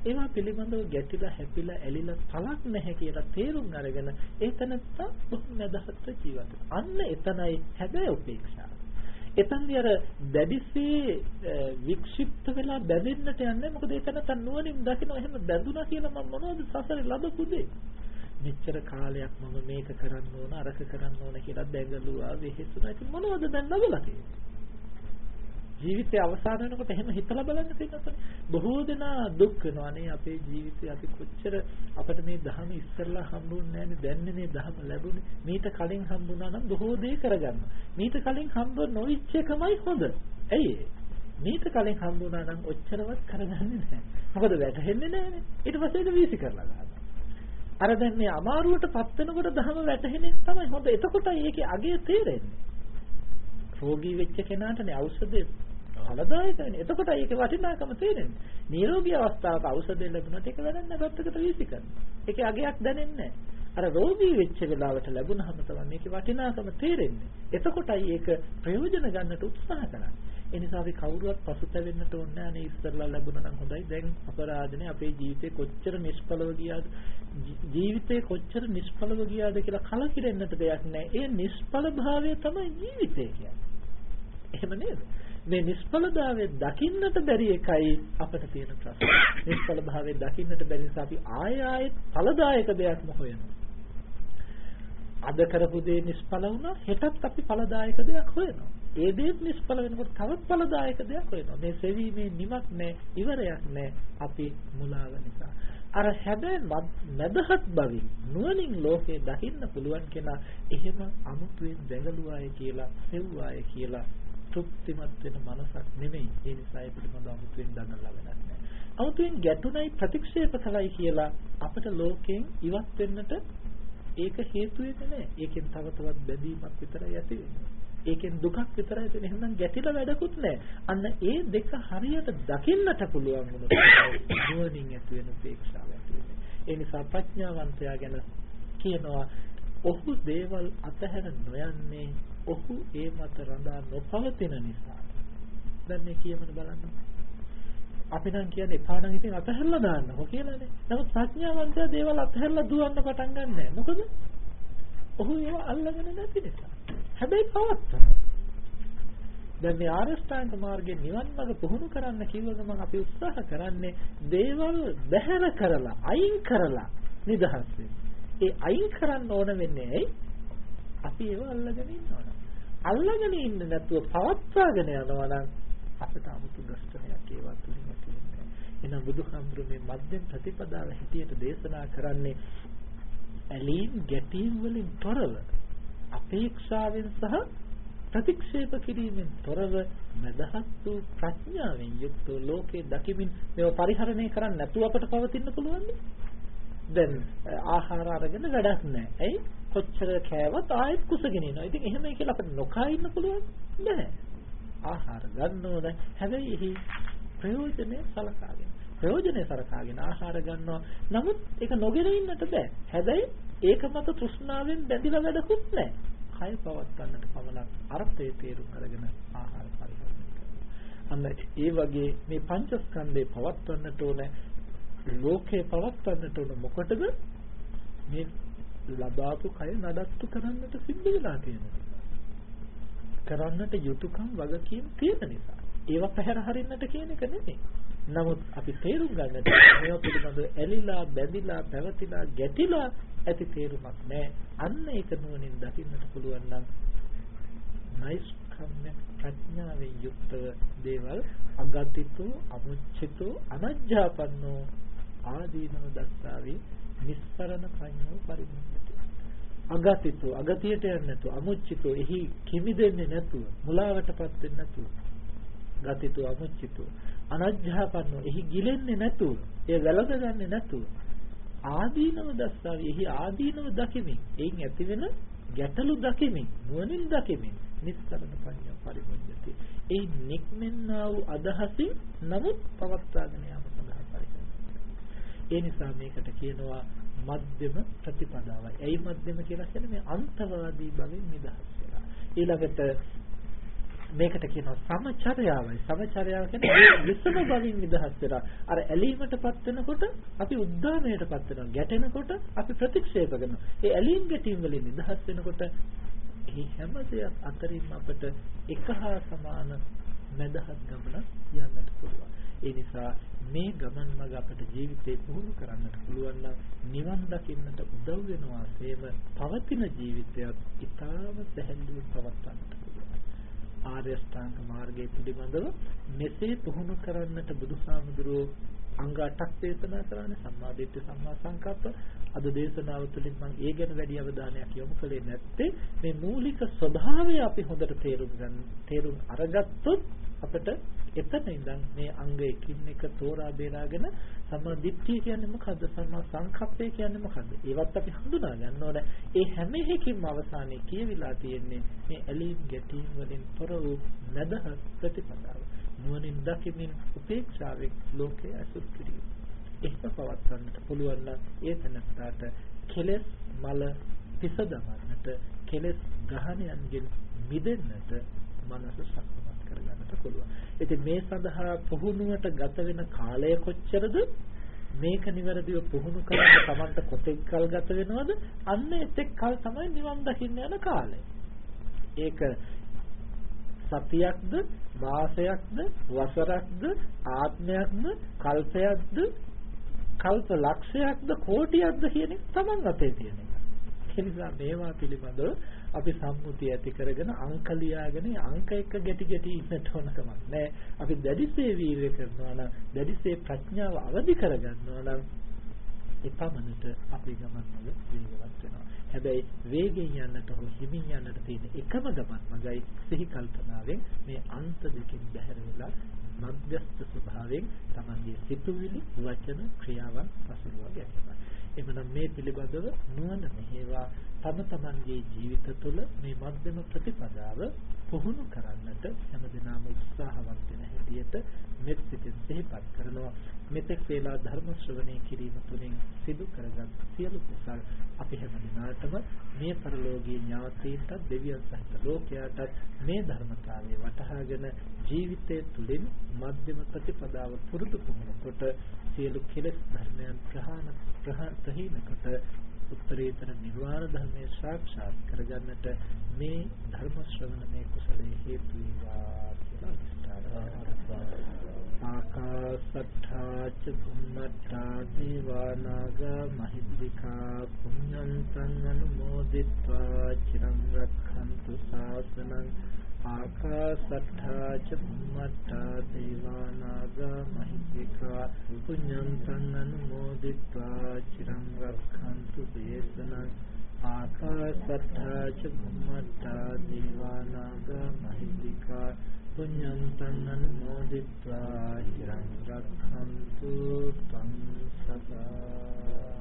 ඒවා පිළිබඳව ගැටිලා හැපිලා ඇලිලා තලක් නැහැ කියලා තේරුම් අරගෙන ඒතනත්ත බොහොම මැදහත් ජීවත් අන්න එතනයි හැබැයි උපේක්ෂාව. එතනදී අර දැඩිසේ වික්ෂිප්ත වෙලා බැඳෙන්නට යන්නේ මොකද? එතන තන නුවණින් දකින්න එහෙම බැඳුනා කියලා මම මොනවද සසරේ ලැබපු දේ මෙච්චර කාලයක් මම මේක කරන්න ඕන අරක කරන්න ඕන කියලා දැඟලුවා වෙහෙසුනා ඉතින් මොනවද දැන් ලැබලා තියෙන්නේ? ජීවිතය අවසන් වෙනකොට එහෙම හිතලා බලන්න තියෙනවා. බොහෝ දෙනා දුක් වෙනවා නේ අපේ ජීවිතේ අපි කොච්චර අපිට මේ ධහම ඉස්සෙල්ලා හම්බුන්නේ නැන්නේ දැන්නේ මේ ධහම ලැබුණේ. මීට කලින් හම්බුණා නම් බොහෝ දේ කරගන්න. මීට කලින් හම්බ නොවිච්ච එකමයි හොඳ. ඇයි මීට කලින් හම්බුණා නම් ඔච්චරවත් කරගන්නේ නැහැ. මොකද වැටහෙන්නේ නැහැනේ. ඊට පස්සේ ඒක වීසි කරලා ගන්නවා. අර දැන් මේ අමාරුවට පත් වෙනකොට ධහම වැටහෙන්නේ තමයි හොඳ. එතකොටයි ඒකේ අගය තේරෙන්නේ. රෝගී වෙච්ච කෙනාටනේ ඖෂධය ඵලදායකනේ. එතකොට ඒකේ වටිනාකම තේරෙන්නේ. නිරෝගී අවස්ථාවක ඖෂධය ලැබුණොත් ඒක වැඩක් නැහැ පැත්තකට වීසි කරනවා. ඒකේ අගයක් දැනෙන්නේ අර රෝගී වෙච්ච වෙලාවට ලැබුණාම තමයි මේකේ වටිනාකම තේරෙන්නේ. එතකොටයි ඒක ප්‍රයෝජන ගන්නට උත්සාහ කරන්නේ. ඒ නිසා අපි කවුරුවත් පසුතැවෙන්නට ඕනේ නැහැ. අනේ ඉස්සරලා ලැබුණා නම් හොඳයි. දැන් අපරාධනේ අපේ ජීවිතේ කොච්චර නිෂ්ඵලව ගියාද ජීවිතේ කොච්චර නිෂ්ඵලව ගියාද කියලා කලකිරෙන්නට දෙයක් නැහැ. ඒ නිෂ්ඵල භාවය තමයි ජීවිතය කියන්නේ. එහෙම නේද? මේ නිෂ්ඵලභාවය දකින්නට බැරි එකයි අපිට තියෙන ප්‍රශ්නේ. නිෂ්ඵලභාවය දකින්නට බැරි නිසා අපි ආය ආයෙත් ඵලදායක දෙයක්ම හොයනවා. අද කරපු දේ නිෂ්ඵල වුණා හෙටත් අපි ඵලදායක දෙයක් හොයනවා. ඒ දේත් නිෂ්ඵල වෙනකොට තවත් ඵලදායක දෙයක් හොයනවා. මේ සෙවීමේ නිමක් නැහැ, ඉවරයක් නැහැ. අපි මුලාව නිසා. අර හැබැයි මදහත් බවින් නුවණින් ලෝකේ දකින්න පුළුවන් කෙනා එහෙම අමුතුවෙන් දැඟලුවාය කියලා, සෙව්වාය කියලා තෘප්තිමත් වෙන මනසක් නෙමෙයි. ඒ නිසා ඒ පිළිබඳව අමුතුවෙන් දන්න ලබනක් නැහැ. අමුතුවෙන් ගැටුණයි ප්‍රතික්ෂේප කළයි කියලා අපිට ලෝකයෙන් ඉවත් වෙන්නට ඒක හේතු වෙන්නේ නැහැ. ඒකෙන් තව තවත් බැඳීමක් විතරයි ඇති වෙන්නේ. ඒකෙන් දුකක් විතරයි තියෙන්නේ. එහෙනම් ගැටිලා වැඩකුත් නැහැ. අන්න ඒ දෙක හරියට දකින්නට පුළුවන් වුණොත් නුවණින් ඇති වෙන උපේක්ෂාව ඇති වෙන්නේ. ඒ නිසා ප්‍රඥාවන්තයා ගැන කියනවා ඔහු දේවල් අතහැර නොයන්නේ ඔහු ඒ මත රඳා නොපවතින නිසා. දැන් මේ කියමන බලන්න. අපි නම් කියන්නේ එපා නම් ඉතින් අතහැරලා දාන්නකො කියලානේ. නමුත් ප්‍රඥාවන්තයා දේවල් අතහැරලා දුවන්න පටන් ගන්නෑ. මොකද? ඔහු ඒව අල්ලගෙන නැති නිසා. හැබැයි පවත්තනවා. දැන් මේ ආරෂ්ඨාංග මාර්ගයේ නිවන් මාර්ග පුහුණු කරන්න කිව්ව ගමන් අපි උත්සාහ කරන්නේ දේවල් බැහැර කරලා අයින් කරලා නිදහස් වෙන්න. ඒ අයින් කරන්න ඕන වෙන්නේ ඇයි? අපි ඒව අල්ලගෙන ඉන්නවා. අල්ලගෙන ඉන්න නැතුව පවත්වාගෙන යනවා නම් අපිට 아무තු දර්ශනයක් ඒවත් තුලින් ඇති වෙන්නේ. එහෙනම් බුදුහාමුදුරු මේ මධ්‍යම ප්‍රතිපදාව හැටියට දේශනා කරන්නේ ඇලීම් ගැටීම් වලින් තොරව අපේක්ෂාවෙන් සහ ප්‍රතික්ෂේප කිරීමෙන් තොරව මදහත් වූ ප්‍රඥාවෙන් යුක්ත ලෝකේ දකිමින් මේව පරිහරණය කරන්න නැතුව අපට පවතින්න පුළුවන්ද? දැන් ආහාර අරගෙන වැඩක් නැහැ. ඇයි? කොච්චර කෑවත් ආයෙත් කුසගෙන ඉනවා. ඉතින් එහෙමයි කියලා අපිට නොකා ඉන්න පුළුවන් නෑ. ආහාර ගන්න ඕන. හැබැයි එහි ප්‍රයෝජනේ සලකාගෙන. ප්‍රයෝජනේ සලකාගෙන ආහාර ගන්නවා. නමුත් ඒක නොගෙන ඉන්නට බෑ. හැබැයි ඒක මත තෘෂ්ණාවෙන් බැඳිලා වැඩකුත් නෑ. කය පවත්වන්නට පමණක් අර්ථය තේරුම් අරගෙන ආහාර පරිහරණය කරනවා. අන්න ඒ වගේ මේ පංචස්කන්ධේ පවත්වන්නට ඕන ලෝකේ පවත්වන්නට ඕන මොකටද? මේ ලබාපු කය නඩත්තු කරන්නට සිද්ධ වෙලා තියෙනවා. කරන්නට යුතුයකම් වගකීම් තියෙන නිසා. ඒවා පැහැර හරින්නට කියන එක නෙමෙයි. නමුත් අපි තේරුම් ගන්නට මේවා පිළිබඳව ඇලිලා බැඳිලා පැවතිලා ගැටිලා ඇති තේරුමක් නැහැ. අන්න ඒක නුවණින් දකින්නට පුළුවන් නම් නයිස්කම්ම ප්‍රඥාවෙන් යුක්තව දේවල් අගතිතෝ අමුච්චිතෝ අනජ්ජාපන්නෝ ආදීනව දස්සාවේ නිස්සරණ පඤ්ඤෝ පරිමුක්ති අගතිතු අගතියට යන්නේ නැතුව අමුච්චිතු එහි කිමිදෙන්නේ නැතුව මුලාවටපත් වෙන්නේ නැතුව ගතිතු අමුච්චිතු. අනජ්ජාපන්නෝ එහි ගිලෙන්නේ නැතුව ඒ වැළඳගන්නේ නැතුව ආදීනව දස්සාවි එහි ආදීනව දකිමින් එයින් ඇතිවෙන ගැටලු දකිමින් නුවණින් දකිමින් නිස්සරණ පඤ්ඤා පරිමුක්ති ඒ නික්මෙන්නා වූ අදහසින් නමුත් පවත්වාගෙන යාම ඒ නිසා මේකට කියනවා මධ්‍යම ප්‍රතිපදාවයි. ඇයි මධ්‍යම කියලා කියන්නේ? මේ අන්තවාදී බවින් නිදහස් වෙලා. ඊළඟට මේකට කියනවා සමචර්යාවයි. සමචර්යාව කියන්නේ විසම බවින් නිදහස් වෙලා. අර ඇලීමටපත් වෙනකොට අපි උද්දාමයටපත් වෙනවා. ගැටෙනකොට අපි ප්‍රතික්ෂේප කරනවා. ඒ ඇලීම් ගැටීම් වලින් නිදහස් වෙනකොට මේ හැම දෙයක් අතරින්ම අපට එක හා සමාන මැදහත් ගමන යන්නට පුළුවන්. ඒ නිසා මේ ගමන් මඟ අපට ජීවිතේ පුහුණු කරන්නට පුළුවන් නම් නිවන් දකින්නට උදව් වෙනවා සේම පවතින ජීවිතයක් ඊටාම සැහැල්ලුවෙන් පවත්වන්නට. ආර්ය ශ්‍රාංග මාර්ගයේ පිළිබඳව මෙසේ පුහුණු කරන්නට බුදුහාමුදුරුවෝ අංග 8ක් දේශනා කරන්නේ සම්මාදිට්ඨි සම්මා සංකප්ප. අද දේශනාව තුළින් මම ඒ ගැන වැඩි අවධානයක් යොමු කළේ නැත්තේ මේ මූලික ස්වභාවය අපි හොඳට තේරුම් ගන්න තේරුම් අරගත්තොත් අපිට එතන ඉඳන් මේ අංග එකින් එක තෝරා බේරාගෙන සම්මා දිට්ඨිය කියන්නේ මොකද්ද? සම්මා සංකප්පය කියන්නේ මොකද්ද? ඒවත් අපි හඳුනා ගන්න ඕන. ඒ හැම එකකින්ම අවසානයේ කියවිලා තියෙන්නේ මේ ඇලීම් ගැටීම් වලින් තොර වූ නැදහ ප්‍රතිපදාව. නුවණින් දකිමින් උපේක්ෂාවෙන් ලෝකය අසුර කිරීම. ඒක පවත්වන්නට පුළුවන් නම් ඒ තැනට කෙලෙස් මල පිස දමන්නට කෙලෙස් ගහණයන්ගෙන් මිදෙන්නට මනස ශක්තිමත් කරගන්නට පුළුවන්. ඉතින් මේ සඳහා පුහුණුවට ගත වෙන කාලය කොච්චරද? මේක નિවරදිව පුහුණු කරන්න Tamanට කොතෙක් කල් ගත වෙනවද? අන්න එතෙක් කල් තමයි නිවන් දකින්න යන කාලය. ඒක සතියක්ද මාසයක්ද වසරක්ද ආත්මයක්ද කල්පයක්ද කල්ප ලක්ෂයක්ද කෝටියක්ද කියන එක Taman අතේ තියෙන එක. ඒ නිසා මේවා පිළිබඳව අපි සම්මුතිය ඇති කරගෙන අංක ලියාගෙන අංක එක ගැටි ගැටි ඉන්නට ඕන කමක් නැහැ. අපි දැඩිසේ වීර්ය කරනවා නම් දැඩිසේ ප්‍රඥාව අවදි කරගන්නවා නම් එපමණට අපේ ගමන් වල වේගවත් වෙනවා. හැබැයි වේගෙන් යන්නට හෝ හිමින් යන්නට තියෙන එකම ගමන් මගයි සිහි කල්පනාවෙන් මේ අන්ත දෙකෙන් බැහැර වෙලා මධ්‍යස්ථ ස්වභාවයෙන් තමන්ගේ සිතුවිලි වචන ක්‍රියාවන් පසුරුවා ගැනීම. එමනම් මේ පිළිබඳව නුවණ මෙහෙවා තම තමන්ගේ ජීවිත තුළ මේ මධ්‍යම ප්‍රතිපදාව පුහුණු කරන්නට හැමදෙනාම උත්සාහවත් වෙන හැටියට මෙත් සිතින් සිහිපත් කරනවා මෙතෙක් වේලා ධර්ම ශ්‍රවණය කිරීම තුළින් සිදු කරගත් සියලු කුසල් අපි හැමදෙනාටම මේ පරලෝකීය ඥාතීන්ට දෙවියන් සහිත ලෝකයාට මේ ධර්මතාවය වටහාගෙන ජීවිතය තුළින් මධ්‍යම ප්‍රතිපදාව පුරුදු පුහුණු කොට සියලු කෙලෙස් ධර්මයන් ප්‍රහාණ ප්‍රහීන කොට උත්තරීතර නිර්වාණ ධර්මයේ සාක්ෂාත් කරගන්නට මේ ධර්ම ශ්‍රවණමේ කුසලයේ හේතු වේවා කියලා අදිස්ථාන කරනවා ආකාසට්ඨා ච භුම්මට්ඨා දේවානාග මහිද්దికා පුඤ්ඤන්තං අනුමෝදිත්වා. චිරං රක්ඛන්තු ශාසනං ආකාසට්ඨා චුම්මට්ඨා දේවානාග මහිද්దికා පුඤ්ඤං තං අනුමෝදිත්වා චිරං රක්ඛන්තු දේශනං ආකාසට්ඨා චුම්මට්ඨා දේවානාග මහිද්దికා පුඤ්ඤං තං අනුමෝදිත්වා චිරං රක්ඛන්තු තං සදා